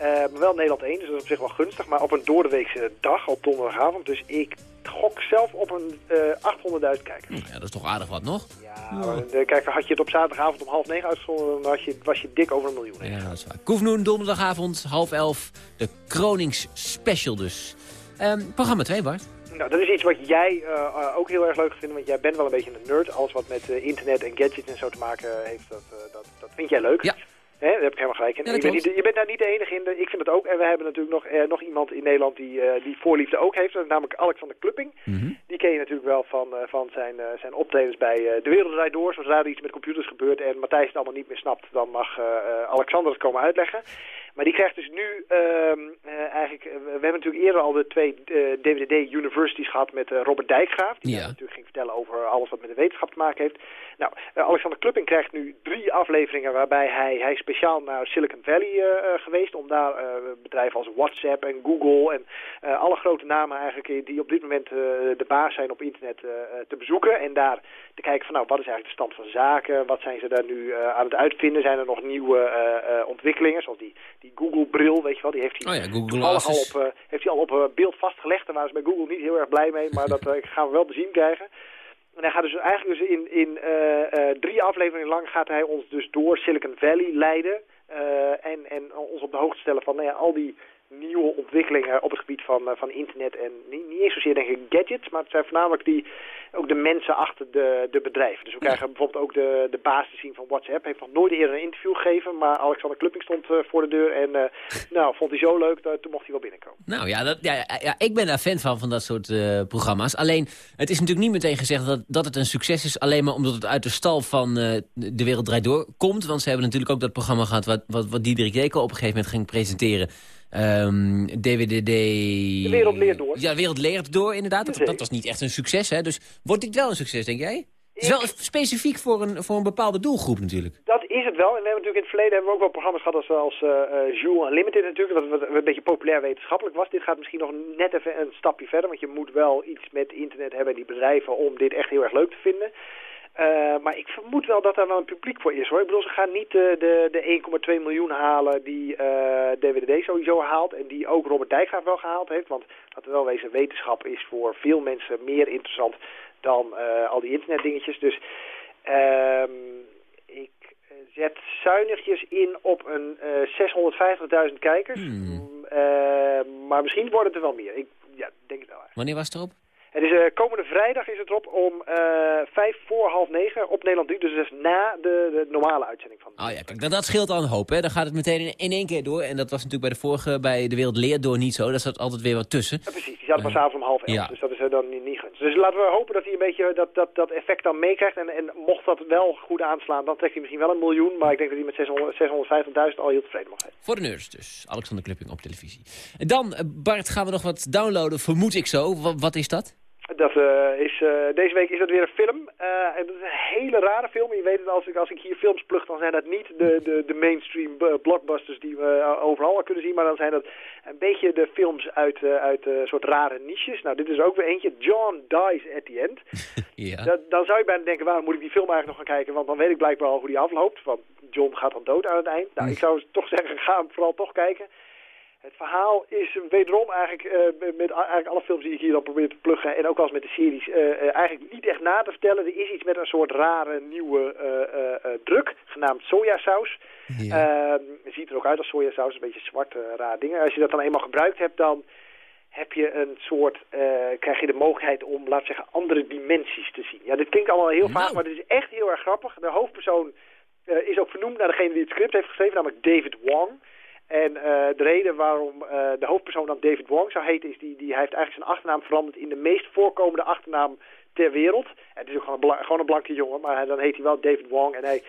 Eh, maar wel Nederland 1, dus dat is op zich wel gunstig. Maar op een doordeweekse dag, op donderdagavond. Dus ik gok zelf op een eh 800.000 kijkers. Ja, dat is toch aardig wat nog? Nou, eh, kijk, had je het op zaterdagavond om half negen uitgezonden, dan was je, was je dik over een miljoen. Ja, dat is waar. Koefnoen, donderdagavond, half elf. De Kroningsspecial dus. Ehm, programma 2, Bart. Nou, dat is iets wat jij eh, eh, ook heel erg leuk vindt, want jij bent wel een beetje een nerd. Alles wat met eh, internet en gadgets en zo te maken heeft, dat, eh, dat, dat vind jij leuk. Ja. Hè, daar heb ik helemaal gelijk in. Ja, je, bent niet, klopt. je bent daar niet de enige in. De- ik vind het ook. En we hebben natuurlijk nog, eh, nog iemand in Nederland die, eh, die voorliefde ook heeft. Dat is namelijk Alexander Klupping. Die ken je natuurlijk wel van, eh, van zijn, eh, zijn optredens bij eh, De Wereld Draait Door. Zodra er iets met computers gebeurt en Matthijs het allemaal niet meer snapt, dan mag Alexander het komen uitleggen. Maar die krijgt dus nu ehm, eh, eigenlijk... eh, we hebben natuurlijk eerder al de twee eh, DWDD Universities gehad met Robert Dijkgraaf. Die Ja. natuurlijk ging vertellen over alles wat met de wetenschap te maken heeft. Nou, Alexander Klupping krijgt nu drie afleveringen waarbij hij, hij is speciaal naar Silicon Valley geweest om daar bedrijven als WhatsApp en Google en alle grote namen eigenlijk die op dit moment de baas zijn op internet te bezoeken en daar te kijken van nou wat is eigenlijk de stand van zaken, wat zijn ze daar nu aan het uitvinden, zijn er nog nieuwe ontwikkelingen zoals die die Google-bril, weet je wel, die heeft hij Oh ja, Google toevallig al op, eh, heeft hij al op eh, beeld vastgelegd. Daar waren ze bij Google niet heel erg blij mee, maar dat eh, gaan we wel te zien krijgen. En hij gaat dus eigenlijk dus in, in eh, eh, drie afleveringen lang gaat hij ons dus door Silicon Valley leiden. eh, en, en ons op de hoogte stellen van nou ja, al die nieuwe ontwikkelingen op het gebied van, eh, van internet. En niet, niet eens zozeer denk ik gadgets, maar het zijn voornamelijk die, ook de mensen achter de, de bedrijven. Dus we krijgen bijvoorbeeld ook de, de baas te zien van WhatsApp. Heeft nog nooit eerder een interview gegeven, maar Alexander Klupping stond eh, voor de deur. En eh, nou, vond hij zo leuk, dat, toen mocht hij wel binnenkomen. Nou ja, dat, ja, ja, ik ben daar fan van, van dat soort programma's. Alleen, het is natuurlijk niet meteen gezegd dat, dat het een succes is... alleen maar omdat het uit de stal van De Wereld Draait Door komt. Want ze hebben natuurlijk ook dat programma gehad... wat, wat, wat Diederik Jekel op een gegeven moment ging presenteren. Ehm DWDD... De wereld leert door. Ja, de wereld leert door, inderdaad. Dat, dat was niet echt een succes, hè? Dus wordt dit wel een succes, denk jij? Het is wel specifiek voor een, voor een bepaalde doelgroep natuurlijk. Dat is het wel. En we hebben natuurlijk in het verleden hebben we ook wel programma's gehad als, als eh eh, Jules Unlimited natuurlijk. Dat wat een beetje populair wetenschappelijk was. Dit gaat misschien nog net even een stapje verder. Want je moet wel iets met internet hebben, die bedrijven, om dit echt heel erg leuk te vinden. Eh, maar ik vermoed wel dat daar wel een publiek voor is hoor. Ik bedoel, ze gaan niet eh, de, de 1,2 miljoen halen die eh DWDD sowieso haalt. En die ook Robert Dijkgraaf wel gehaald heeft. Want we wel wezen, wetenschap is voor veel mensen meer interessant dan al die internetdingetjes. Dus ehm ik zet zuinigjes in op een eh 650.000 kijkers. Mm, eh, maar misschien worden het er wel meer. Ik ja, denk het wel. Wanneer was het erop? Het is eh, komende vrijdag is het erop om eh, vijf voor half negen op Nederland 3. Dus dat is na de, de normale uitzending van. Oh ja, kijk, dat, dat scheelt al een hoop. Hè. Dan gaat het meteen in, in één keer door. En dat was natuurlijk bij de vorige, bij De Wereld Leert door niet zo. Daar zat altijd weer wat tussen. Ja, precies, die zaten pas avonds om half elf. ja. Dus dat is eh, dan niet, niet gunstig. Dus laten we hopen dat hij een beetje dat, dat, dat effect dan meekrijgt. En, en mocht dat wel goed aanslaan, dan trekt hij misschien wel een miljoen. Maar ik denk dat hij met 600 650.000 al heel tevreden mag zijn. Voor de nerds dus. Alexander Klupping op televisie. En dan, eh, Bart, gaan we nog wat downloaden, vermoed ik zo. Wa- wat is dat? Dat, eh, is, eh, deze week is dat weer een film. Eh, en dat is een hele rare film. Je weet het, als ik, als ik hier films plug, dan zijn dat niet de, de, de mainstream blockbusters die we overal al kunnen zien. Maar dan zijn dat een beetje de films uit, uit soort rare niches. Nou, dit is ook weer eentje. John Dies at the End. Ja. Da- dan zou je bijna denken, waarom moet ik die film eigenlijk nog gaan kijken? Want dan weet ik blijkbaar al hoe die afloopt. Want John gaat dan dood aan het eind. Nou, ik zou toch zeggen, ga hem vooral toch kijken. Het verhaal is wederom eigenlijk eh, met- eigenlijk alle films die ik hier dan probeer te pluggen... en ook als met de series, eh, eh, eigenlijk niet echt na te vertellen. Er is iets met een soort rare nieuwe druk, genaamd sojasaus. Ehm, het ziet er ook uit als sojasaus, een beetje zwart, raar dingen. Als je dat dan eenmaal gebruikt hebt, dan heb je een soort, krijg je de mogelijkheid om, we zeggen, andere dimensies te zien. Ja, dit klinkt allemaal heel vaag, maar dit is echt heel erg grappig. De hoofdpersoon is ook vernoemd naar degene die het script heeft geschreven, namelijk David Wong. En eh, de reden waarom eh, de hoofdpersoon dan David Wong zou heten, is die, die hij heeft eigenlijk zijn achternaam veranderd in de meest voorkomende achternaam ter wereld. En het is ook gewoon een, gewoon een blanke jongen, maar dan heet hij wel David Wong. En hij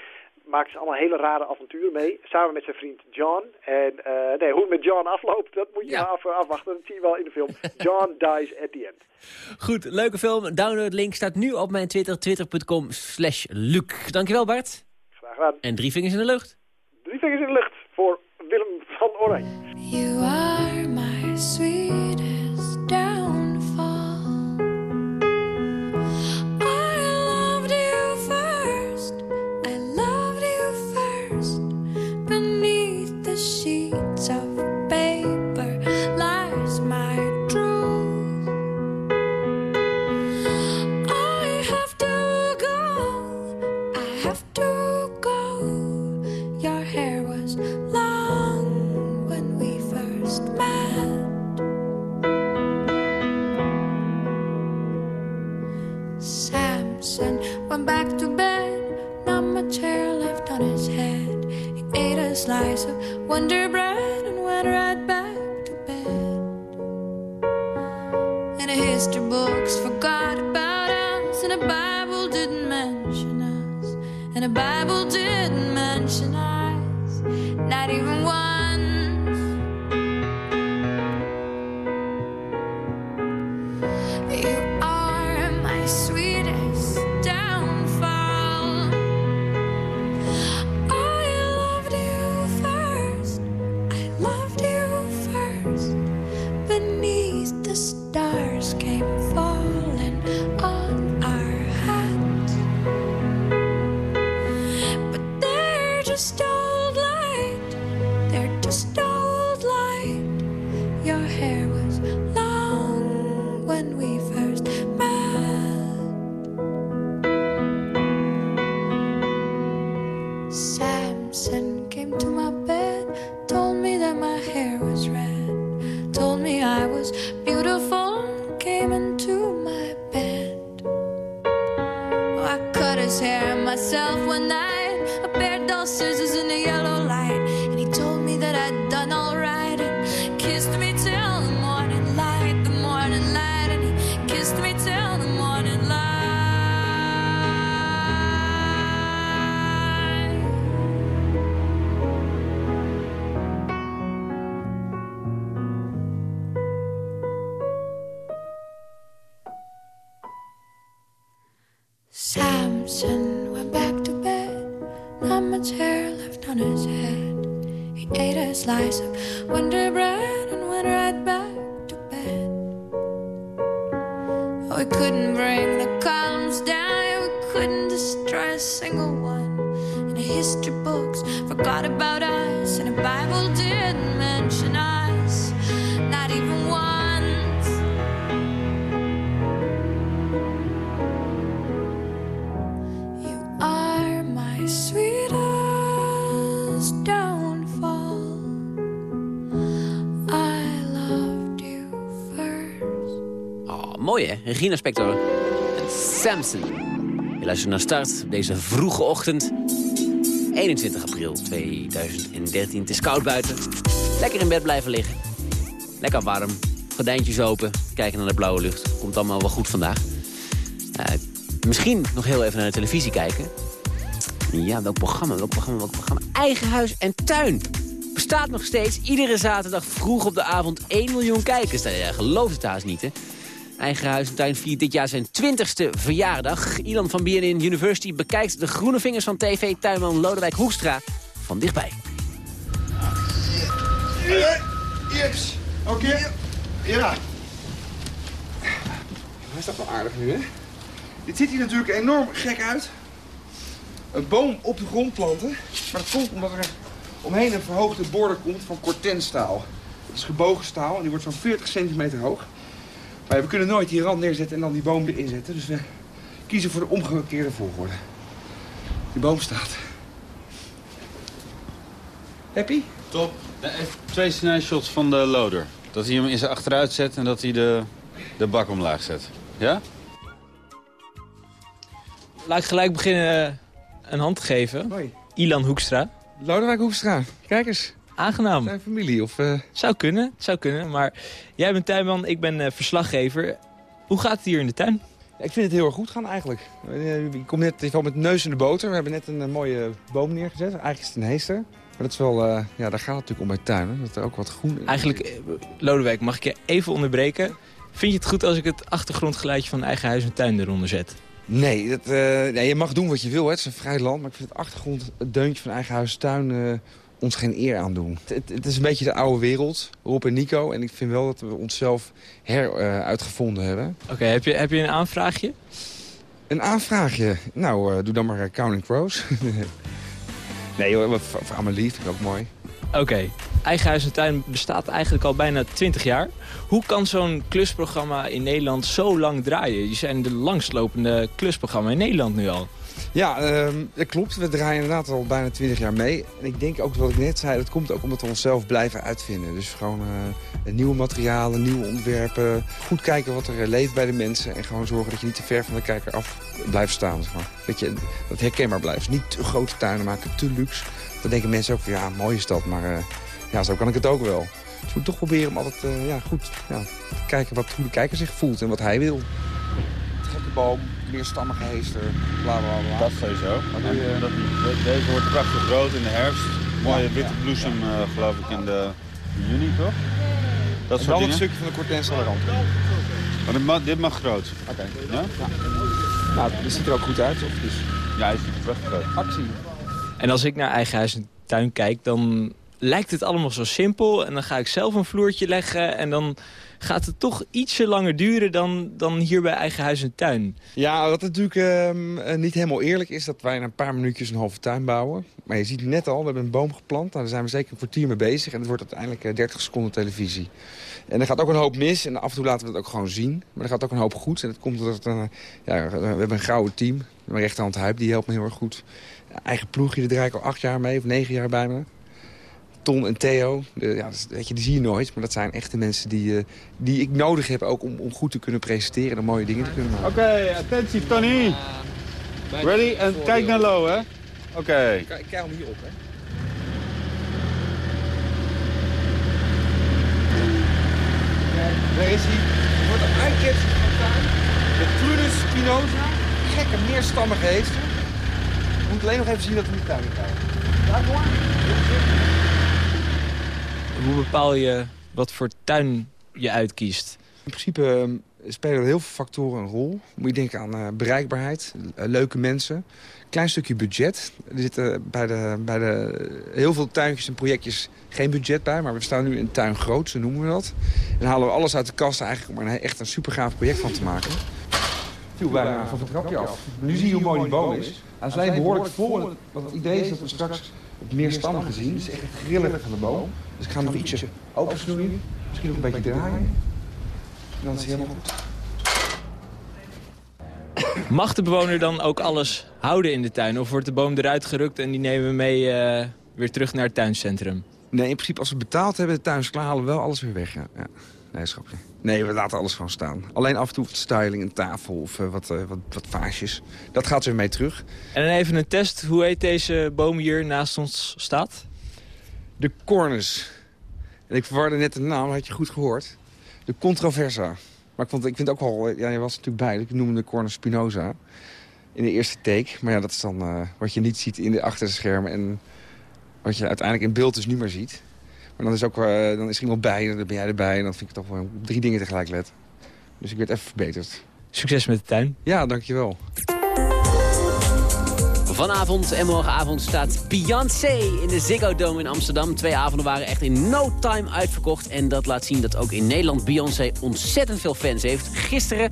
maakt dus allemaal hele rare avonturen mee, samen met zijn vriend John. En eh, nee, hoe het met John afloopt, dat moet je af, afwachten. Dat zie je wel in de film. John dies at the end. Goed, leuke film. Download-link staat nu op mijn Twitter, twitter.com slash Luc. Dankjewel, Bart. Graag gedaan. En drie vingers in de lucht. Drie vingers in de lucht Willem van Oranje. You are my sweetest and the Bible us, not even. You are my sweetest downfall. I loved you first. Oh, mooi hè, Regina Spector en Samson. Je luistert naar start deze vroege ochtend. 21 april 2013. Het is koud buiten. Lekker in bed blijven liggen. Lekker warm. Gordijntjes open. Kijken naar de blauwe lucht. Komt allemaal wel goed vandaag. Eh, misschien nog heel even naar de televisie kijken. Ja, welk programma, welk programma, welk programma? Eigen huis en tuin. Bestaat nog steeds. Iedere zaterdag vroeg op de avond 1 miljoen kijkers. Dat ja, gelooft het haast niet, hè? Eigen huis en tuin viert dit jaar zijn 20ste verjaardag. Ilan van BNN University bekijkt de groene vingers van tv-tuinman Lodewijk Hoekstra van dichtbij. Jeps. Oké. Ja. Hij is toch wel aardig nu, hè? Dit ziet hier natuurlijk enorm gek uit. Een boom op de grond planten. Maar dat komt omdat er omheen een verhoogde border komt van cortenstaal. Het is gebogen staal en die wordt zo'n 40 centimeter hoog. Maar we kunnen nooit die rand neerzetten en dan die boom erin zetten. Dus we kiezen voor de omgekeerde volgorde. Die boom staat. Happy? Top. Even twee snijshots van de loader. Dat hij hem in zijn achteruit zet en dat hij de, de bak omlaag zet. Ja? Laat ik gelijk beginnen eh, een hand te geven. Hoi. Ilan Hoekstra. Lodewijk Hoefstra. Kijk eens. Aangenaam. Zijn familie of... eh, Zou kunnen, zou kunnen. Maar jij bent tuinman, ik ben eh, verslaggever. Hoe gaat het hier in de tuin? Ja, ik vind het heel erg goed gaan eigenlijk. Ik kom net even met neus in de boter. We hebben net een mooie boom neergezet. Eigenlijk is het een heester. Maar dat is wel, eh, ja, daar gaat het natuurlijk om bij tuinen. Dat er ook wat groen in Eigenlijk, eh, Lodewijk, mag ik je even onderbreken? Vind je het goed als ik het achtergrondgeluidje van eigen huis en tuin eronder zet? Nee, dat, eh, nee, je mag doen wat je wil. Hè. Het is een vrij land. Maar ik vind het achtergrond, het deuntje van eigen huis en tuin... ons geen eer aandoen. Het, het, het is een beetje de oude wereld, Rob en Nico. En ik vind wel dat we onszelf heruitgevonden hebben. Oké, heb, je, heb je een aanvraagje? Een aanvraagje? Nou, doe dan maar Counting Crows. nee hoor, voor, Amelie vind ik ook mooi. Oké, Eigen Huis en Tuin bestaat eigenlijk al bijna 20 jaar. Hoe kan zo'n klusprogramma in Nederland zo lang draaien? Je zijn de langslopende klusprogramma in Nederland nu al. Ja, ehm, dat klopt. We draaien inderdaad al bijna 20 jaar mee. En ik denk ook wat ik net zei, dat komt ook omdat we onszelf blijven uitvinden. Dus gewoon eh, nieuwe materialen, nieuwe ontwerpen. Goed kijken wat er eh, leeft bij de mensen. En gewoon zorgen dat je niet te ver van de kijker af blijft staan. Zeg maar. Dat je dat herkenbaar blijft. Dus niet te grote tuinen maken, te luxe. Dan denken mensen ook van ja, mooi is dat. Maar eh, ja, zo kan ik het ook wel. Dus je moet toch proberen om altijd eh, ja, goed te kijken wat, hoe de kijker zich voelt en wat hij wil. Gekke boom, meerstammige heester, bla bla bla. Dat sowieso. En, eh, dat, de- deze wordt prachtig rood in de herfst. Mooie witte bloesem, eh, geloof ik, in de juni, toch? Dat en soort dan dingen. een stukje van de cortens aan de rand. Maar dit mag, dit mag groot. Oké. Ja? Nou, dat ziet er ook goed uit, toch? Dus Ja, hij ziet er prachtig uit. actie. En als ik naar Eigen Huis en Tuin kijk, dan lijkt het allemaal zo simpel. En dan ga ik zelf een vloertje leggen en dan gaat het toch ietsje langer duren dan, dan hier bij Eigen Huis en Tuin. Ja, wat natuurlijk ehm, eh, niet helemaal eerlijk is... dat wij in een paar minuutjes een halve tuin bouwen. Maar je ziet net al, we hebben een boom geplant. Nou, daar zijn we zeker een kwartier mee bezig. En het wordt uiteindelijk eh, 30 seconden televisie. En er gaat ook een hoop mis. En af en toe laten we het ook gewoon zien. Maar er gaat ook een hoop goed. En dat komt omdat een, ja, we hebben een gouden team. Mijn rechterhand Huip, die helpt me heel erg goed. Eigen ploegje, daar draai ik al acht jaar mee, of negen jaar bij me. Ton en Theo, de, ja, weet je, die zie je nooit. Maar dat zijn echte mensen die, eh, die ik nodig heb ook om, om goed te kunnen presenteren... en mooie dingen te kunnen maken. Oké, attentie Tony. Ready? En kijk naar low, hè? Oké. Ik kijk hem hier op, hè. Daar is hij. Er wordt een van de tuin. De Prunus spinosa. Gekke, meerstammige heester. We moeten alleen nog even zien dat we in de tuin krijgen. Daar hoor. Hoe bepaal je wat voor tuin je uitkiest? In principe ehm, spelen er heel veel factoren een rol. Moet je denken aan eh, bereikbaarheid, eh, leuke mensen, klein stukje budget. Er zitten bij, de, bij de, heel veel tuintjes en projectjes geen budget bij, maar we staan nu in tuin groot, zo noemen we dat. En halen we alles uit de kast eigenlijk om er echt een super gaaf project van te maken. Viel bijna van het trapje af. Nu zie je hoe mooi die boom is. Hij is alleen behoorlijk vol. Wat het idee is dat we straks het meer stammen zien. Het is echt het grillige van de boom. Dus ik ga hem nog ietsje opensnoeien. Misschien nog een beetje draaien. En dan is hij helemaal goed. Mag de bewoner dan ook alles houden in de tuin? Of wordt de boom eruit gerukt en die nemen we mee eh, weer terug naar het tuincentrum? Nee, in principe als we betaald hebben, de tuin is klaar, halen we wel alles weer weg. Ja. Ja. Nee, schapje. Nee, we laten alles gewoon staan. Alleen af en toe styling, een tafel of eh, wat, eh, wat, wat vaasjes. Dat gaat weer mee terug. En dan even een test. Hoe heet deze boom hier naast ons staat? De Cornus. En ik verwarde net de naam, had je goed gehoord. De Controversa. Maar ik, vond, ik vind ook wel... Ja, je was natuurlijk bij. Ik noemde de Cornus Spinoza. In de eerste take. Maar ja, dat is dan eh, wat je niet ziet in de achter de schermen. En wat je uiteindelijk in beeld dus niet meer ziet. Maar dan is, ook, eh, dan is er iemand bij, en dan ben jij erbij. En dan vind ik het toch wel drie dingen tegelijk let. Dus ik werd even verbeterd. Succes met de tuin. Ja, dankjewel. Vanavond en morgenavond staat Beyoncé in de Ziggo Dome in Amsterdam. Twee avonden waren echt in no time uitverkocht. En dat laat zien dat ook in Nederland Beyoncé ontzettend veel fans heeft. Gisteren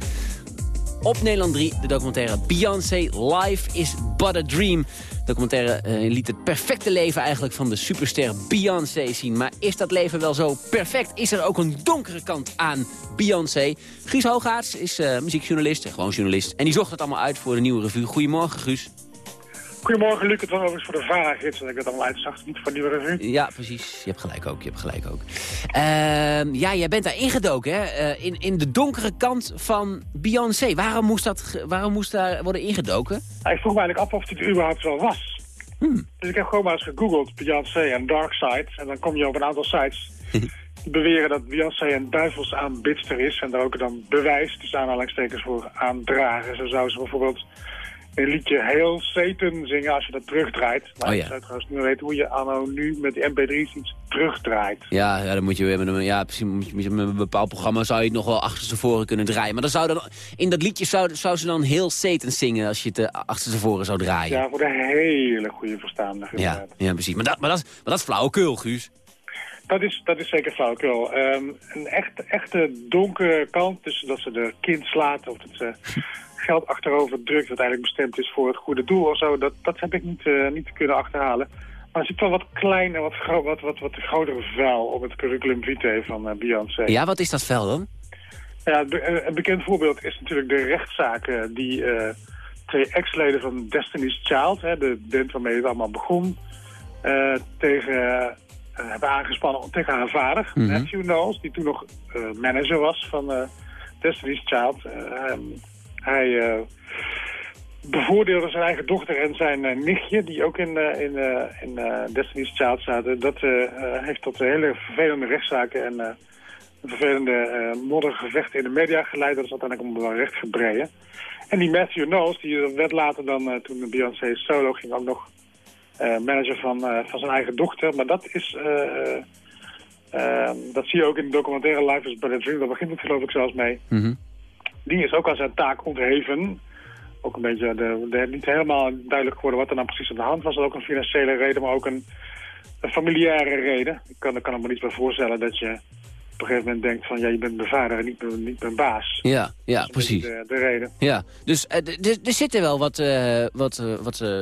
op Nederland 3 de documentaire Beyoncé Life is But a Dream. De documentaire eh, liet het perfecte leven eigenlijk van de superster Beyoncé zien. Maar is dat leven wel zo perfect? Is er ook een donkere kant aan Beyoncé? Guus Hoogaerts is eh, muziekjournalist, gewoon journalist. En die zocht het allemaal uit voor de nieuwe revue. Goedemorgen Guus. Goedemorgen, Luc. Het was overigens voor de VARA-gids dat ik dat allemaal uitzag. Niet voor Nieuwe Revue. Ja, precies. Je hebt gelijk ook. Je hebt gelijk ook. Ehm, ja, jij bent daar ingedoken, hè? Eh, in, in de donkere kant van Beyoncé. Waarom moest, dat, waarom moest daar worden ingedoken? Nou, ik vroeg me eigenlijk af of het er überhaupt wel was. Dus ik heb gewoon maar eens gegoogeld, Beyoncé en Dark Side. En dan kom je op een aantal sites die beweren dat Beyoncé een duivels aanbidster is. En daar ook dan bewijs, dus aanhalingstekens voor aandragen. Zo zou ze bijvoorbeeld een liedje heel Satan zingen als je dat terugdraait. Nou, Oh ja. Ik zou trouwens nu weten hoe je anno nu met die mp3's iets terugdraait. Ja, ja, dan moet je weer met een, ja, precies, met een bepaald programma zou je het nog wel achter voren kunnen draaien. Maar dan zou dan, in dat liedje zou, zou ze dan heel Satan zingen als je het eh, achter voren zou draaien. Ja, voor de hele goede verstaander. ja, ja, precies. Maar dat, maar, dat, maar dat is flauwekul, Guus. Dat is, dat is zeker flauwekul. Ehm een echt, echte donkere kant, dus dat ze de kind slaat of dat ze geld achterover drukt... dat eigenlijk bestemd is voor het goede doel of zo, dat, dat heb ik niet, eh, niet kunnen achterhalen. Maar er zit wel wat klein en wat, gro wat, wat, wat grotere vuil op het curriculum vitae van eh, Beyoncé. Ja, wat is dat vel dan? Ja, eh, een bekend voorbeeld is natuurlijk de rechtszaken die twee ex-leden van Destiny's Child, hè, de band waarmee het allemaal begon, tegen, hebben aangespannen tegen haar vader, Mhm. Matthew Knowles, die toen nog manager was van Destiny's Child. Eh, hij eh, bevoordeelde zijn eigen dochter en zijn eh, nichtje, die ook in, eh, in, in Destiny's Child zaten. Dat heeft tot hele vervelende rechtszaken en... vervelende modderige gevechten in de media geleid. Dat is uiteindelijk om wel recht gebreien. En die Matthew Knowles, die werd later dan, toen Beyoncé solo ging, ook nog manager van, van zijn eigen dochter. Maar dat is, dat zie je ook in de documentaire Life is But a Dream. Daar begint het geloof ik zelfs mee. Die is ook aan zijn taak ontheven. Ook een beetje, de, de, niet helemaal duidelijk geworden wat er nou precies aan de hand was. Ook een financiële reden, maar ook een, een familiaire reden. Ik kan, ik kan me niet bij voorstellen dat je op een gegeven moment denkt van... ja, je bent mijn vader en niet, mijn- niet mijn baas. Ja, ja, Dat is precies. De, de reden. Ja, dus eh, er zitten wel wat, eh, wat, eh, wat eh,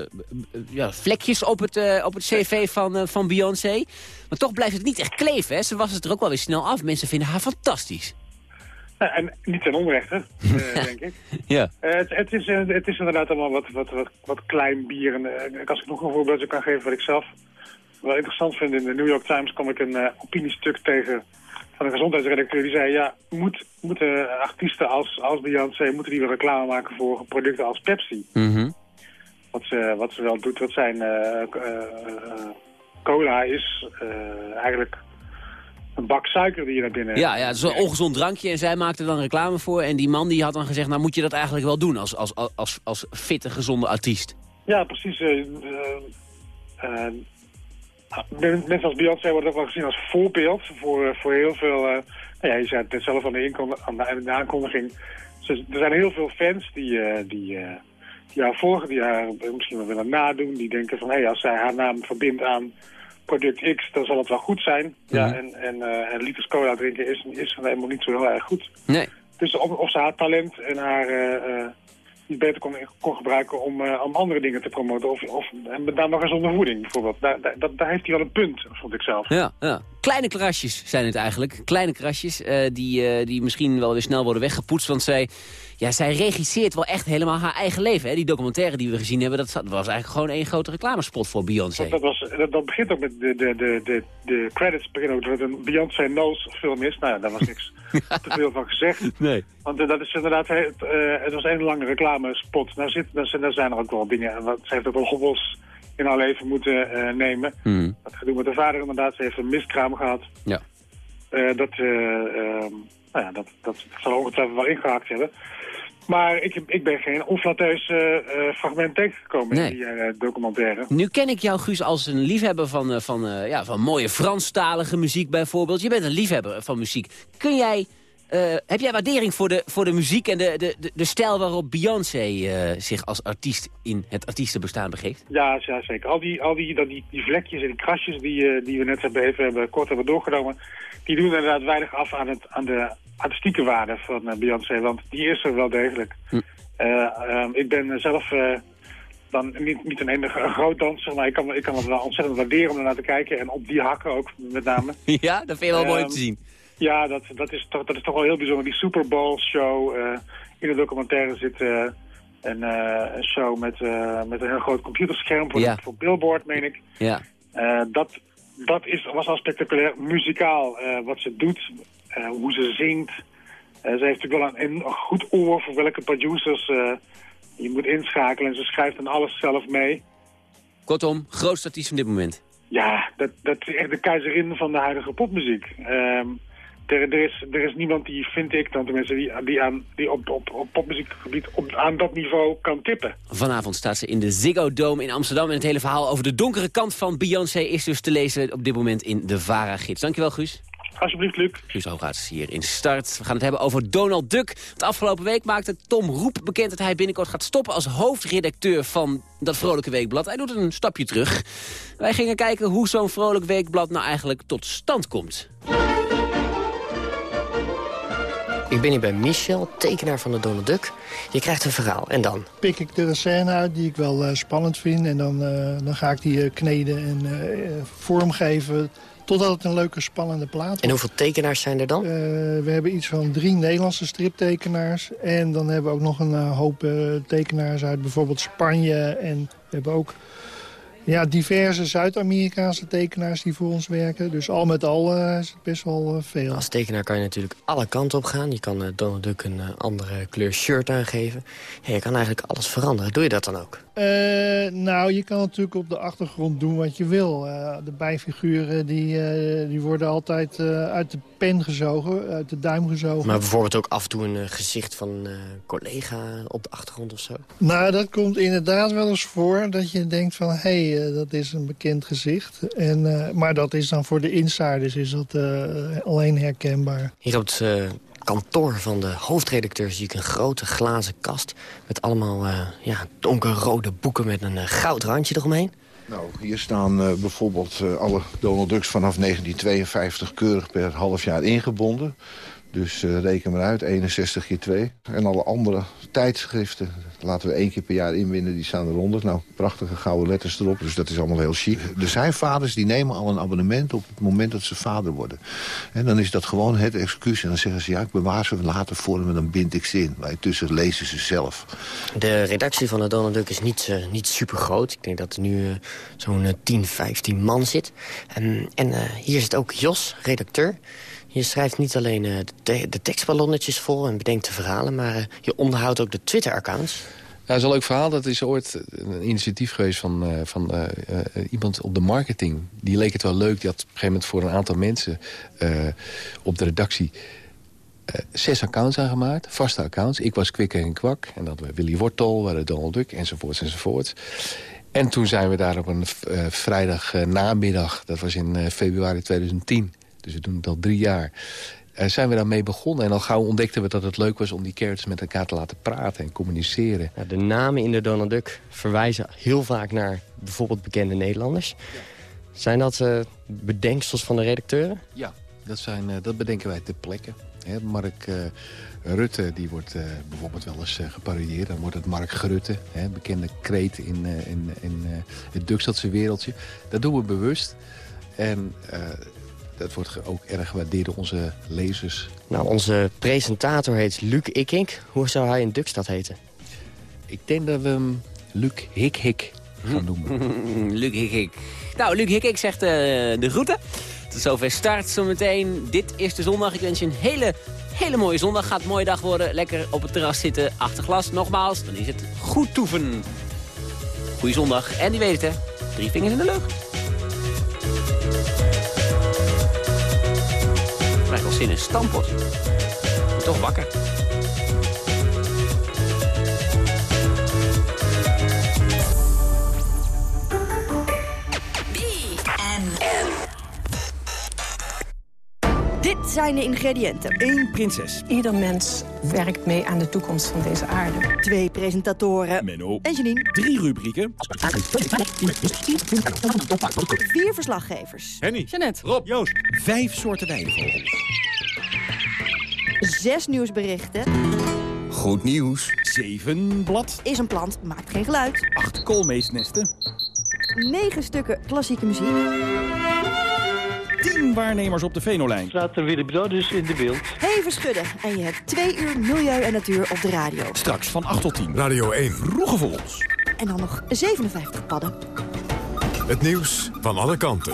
ja, vlekjes op het, eh, op het cv van, eh, van Beyoncé. Maar toch blijft het niet echt kleven, hè? Ze was het er ook wel weer snel af. Mensen vinden haar fantastisch. En niet ten onrechte, eh, denk ik. Ja. Eh, het, het, is, eh, het is inderdaad allemaal wat, wat, wat, wat klein bier. En, als ik nog een voorbeeldje kan geven wat ik zelf wel interessant vind. In de New York Times kwam ik een opiniestuk tegen van een gezondheidsredacteur. Die zei, ja, moet, moeten artiesten als, als Beyoncé, moeten die weer reclame maken voor producten als Pepsi? Mhm. Wat ze, wat ze wel doet, wat zijn cola is eigenlijk een bak suiker die je naar binnen... Ja, ja, het is een ongezond drankje en zij maakte dan reclame voor. En die man die had dan gezegd, nou moet je dat eigenlijk wel doen als, als, als, als fitte, gezonde artiest. Ja, precies. eh, eh, eh, mensen als Beyoncé worden ook wel gezien als voorbeeld voor, eh, voor heel veel... eh, nou ja, je zei het zelf aan de, aan de, aan de aankondiging. Ze- er zijn heel veel fans die, eh, die, eh, die haar volgen, die haar misschien wel willen nadoen. Die denken van, hé, als zij haar naam verbindt aan product X, dan zal het wel goed zijn. Ja, en, en, eh, en liters cola drinken is, is helemaal niet zo heel erg goed. Nee. Dus of, of ze haar talent en haar eh, eh, beter kon, kon gebruiken om, eh, om andere dingen te promoten. Of, of en met name gezonde voeding bijvoorbeeld. Daar, daar, dat- daar heeft hij wel een punt, vond ik zelf. Ja, ja. Kleine krasjes zijn het eigenlijk. Kleine krasjes eh, die, eh, die misschien wel weer snel worden weggepoetst. Want zij, ja, zij regisseert wel echt helemaal haar eigen leven. Hè? Die documentaire die we gezien hebben, dat, dat was eigenlijk gewoon één grote reclamespot voor Beyoncé. Dat, was, dat, dat begint ook met de, de, de, de, de credits beginnen ook dat een Beyoncé Knows film is. Nou ja, daar was niks te veel van gezegd. Nee. Want eh, dat is inderdaad, he- het, eh, het was een lange reclamespot. Nou, zit, daar, zijn- daar zijn er ook wel dingen. En wat, ze heeft ook wel hobbels in haar leven moeten eh, nemen. Dat gedoe met haar vader inderdaad. Ze heeft een miskraam gehad. Ja. Dat, eh, ehm, nou ja, dat, dat zal ongetwijfeld wel ingehaakt hebben. Maar ik, ik ben geen onflateus eh, fragment tegengekomen Nee. in die eh, documentaire. Nu ken ik jou, Guus, als een liefhebber van, eh, van, eh, ja, van mooie Franstalige muziek bijvoorbeeld. Je bent een liefhebber van muziek. Kun jij, heb jij waardering voor de, voor de muziek en de, de, de, de stijl waarop Beyoncé zich als artiest in het artiestenbestaan begeeft? Ja, ja zeker. Al die, al die, die, die vlekjes en die krasjes die, die we net hebben, even hebben, kort hebben doorgenomen... die doen inderdaad weinig af aan, het, aan de artistieke waarde van eh, Beyoncé. Want die is er wel degelijk. Eh, ehm, ik ben zelf eh, dan niet, niet een enige groot danser... maar ik kan, ik kan het wel ontzettend waarderen om ernaar te kijken. En op die hakken ook met name. Ja, dat vind je wel mooi om Ehm, te zien. Ja, dat, dat, is toch, dat is toch wel heel bijzonder. Die Super Bowl show in de documentaire zit een, een show met, met een heel groot computerscherm voor, Ja. voor Billboard, meen ik. Ja. Eh, dat dat is, was al spectaculair muzikaal eh, wat ze doet, eh, hoe ze zingt. Eh, ze heeft natuurlijk wel een, een goed oor voor welke producers je moet inschakelen. En ze schrijft dan alles zelf mee. Kortom, grootste artiest van dit moment. Ja, dat, dat is echt de keizerin van de huidige popmuziek. Ehm, er, er, is, er is niemand die, vind ik dan tenminste, die, die, aan, die op, op, op popmuziekgebied op, aan dat niveau kan tippen. Vanavond staat ze in de Ziggo Dome in Amsterdam. En het hele verhaal over de donkere kant van Beyoncé is dus te lezen op dit moment in de VARA-gids. Dankjewel, Guus. Alsjeblieft, Luc. Guus Hoogaerts hier in Start. We gaan het hebben over Donald Duck. De afgelopen week maakte Tom Roep bekend dat hij binnenkort gaat stoppen als hoofdredacteur van dat Vrolijke Weekblad. Hij doet een stapje terug. Wij gingen kijken hoe zo'n Vrolijk Weekblad nou eigenlijk tot stand komt. Ik ben hier bij Michel, tekenaar van de Donald Duck. Je krijgt een verhaal. En dan? pik ik er een scène uit die ik wel eh, spannend vind. En dan, eh, dan ga ik die eh, kneden en vormgeven totdat het een leuke, spannende plaat wordt. En hoeveel tekenaars zijn er dan? We hebben iets van drie Nederlandse striptekenaars. En dan hebben we ook nog een hoop tekenaars uit bijvoorbeeld Spanje. En we hebben ook ja, diverse Zuid-Amerikaanse tekenaars die voor ons werken. Dus al met al eh, is het best wel eh, veel. Als tekenaar kan je natuurlijk alle kanten op gaan. Je kan eh, Donald Duck een andere kleur shirt aangeven. Ja, je kan eigenlijk alles veranderen. Doe je dat dan ook? Nou, je kan natuurlijk op de achtergrond doen wat je wil. De bijfiguren die, die worden altijd uit de pen gezogen, uit de duim gezogen. Maar bijvoorbeeld ook af en toe een eh, gezicht van een eh, collega op de achtergrond of zo. Nou, dat komt inderdaad wel eens voor dat je denkt van... hé, hey, eh, dat is een bekend gezicht. En, maar dat is dan voor de insiders is dat alleen herkenbaar. Hier op het kantoor van de hoofdredacteur zie ik een grote glazen kast... met allemaal ja, donkerrode boeken met een goud randje eromheen. Nou, hier staan eh, bijvoorbeeld eh, alle Donald Ducks vanaf 1952 keurig per half jaar ingebonden. Dus eh, reken maar uit, 61 keer 2. En alle andere tijdschriften, laten we één keer per jaar inwinnen, die staan eronder. Nou, prachtige gouden letters erop, dus dat is allemaal heel chic. Er zijn vaders die nemen al een abonnement op het moment dat ze vader worden. En dan is dat gewoon het excuus. En dan zeggen ze, ja, ik bewaar ze later voor me, dan bind ik ze in. Maar intussen lezen ze zelf. De redactie van de Donald Duck is niet, eh, niet super groot. Ik denk dat er nu eh, zo'n eh, 10, 15 man zit. En, en hier zit ook Jos, redacteur. Je schrijft niet alleen eh, de, de tekstballonnetjes vol en bedenkt de verhalen... maar eh, je onderhoudt ook de Twitter-accounts. Ja, dat is een leuk verhaal. Dat is ooit een initiatief geweest van, eh, van iemand op de marketing. Die leek het wel leuk. Die had op een gegeven moment voor een aantal mensen op de redactie... zes accounts aangemaakt, vaste accounts. Ik was Kwik en Kwak. En dan Willy Wortel, we hadden Donald Duck, enzovoorts, enzovoorts. En toen zijn we daar op een vrijdag namiddag... dat was in februari 2010, dus we doen het al drie jaar... eh, zijn we daarmee begonnen. En al gauw ontdekten we dat het leuk was om die characters met elkaar te laten praten en communiceren. Ja, de namen in de Donald Duck verwijzen heel vaak naar bijvoorbeeld bekende Nederlanders. Zijn dat eh, bedenksels van de redacteuren? Ja, dat, zijn, eh, dat bedenken wij ter plekke. Hè, Mark Rutte die wordt bijvoorbeeld wel eens uh, geparodieerd. Dan wordt het Mark Gerutte, hè, bekende kreet in, uh, in, in uh, het Dukstadse wereldje. Dat doen we bewust. En uh, dat wordt ook erg gewaardeerd door onze lezers. Nou, onze presentator heet Luc Ikink. Hoe zou hij in Dukstad heten? Ik denk dat we hem Luc Hik Hik gaan noemen. Luc Hik Hik. Nou, Luc Hik Hik zegt uh, de groeten. Tot zover start zometeen. Dit is de zondag. Ik wens je een hele, hele mooie zondag. Gaat een mooie dag worden. Lekker op het terras zitten, achter glas. Nogmaals, dan is het goed toeven. Goeie zondag. En die weet het, hè. Drie vingers in de lucht. In stampot. Ik toch wakker. Dit zijn de ingrediënten. 1 prinses. Ieder mens werkt mee aan de toekomst van deze aarde. Twee presentatoren. Menno. En Janine. Drie rubrieken. Vier verslaggevers. Henny. Jeannette. Rob. Joost. Vijf soorten weidevogels. Zes nieuwsberichten. Goed nieuws. Zeven blad. Is een plant, maakt geen geluid. Acht koolmeesnesten. Negen stukken klassieke muziek. Tien waarnemers op de Venolijn. Staat er Willem dus in de beeld. Even schudden en je hebt twee uur milieu en natuur op de radio. Straks van 8 tot 10. Radio 1. Vroege Vogels. En dan nog 57 padden. Het nieuws van alle kanten.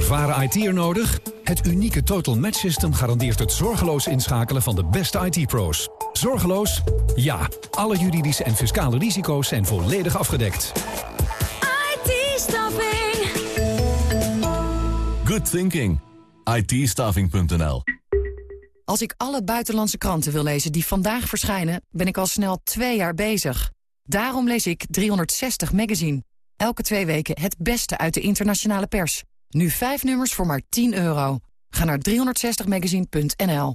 ervaren IT'er nodig? Het unieke Total Match System garandeert het zorgeloos inschakelen van de beste IT-pro's. Zorgeloos? Ja. Alle juridische en fiscale risico's zijn volledig afgedekt. IT-staffing. Good thinking. IT-staffing.nl Als ik alle buitenlandse kranten wil lezen die vandaag verschijnen... ben ik al snel twee jaar bezig. Daarom lees ik 360 Magazine. Elke twee weken het beste uit de internationale pers. Nu vijf nummers voor maar 10 euro. Ga naar 360magazine.nl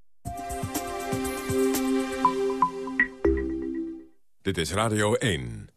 Dit is Radio 1.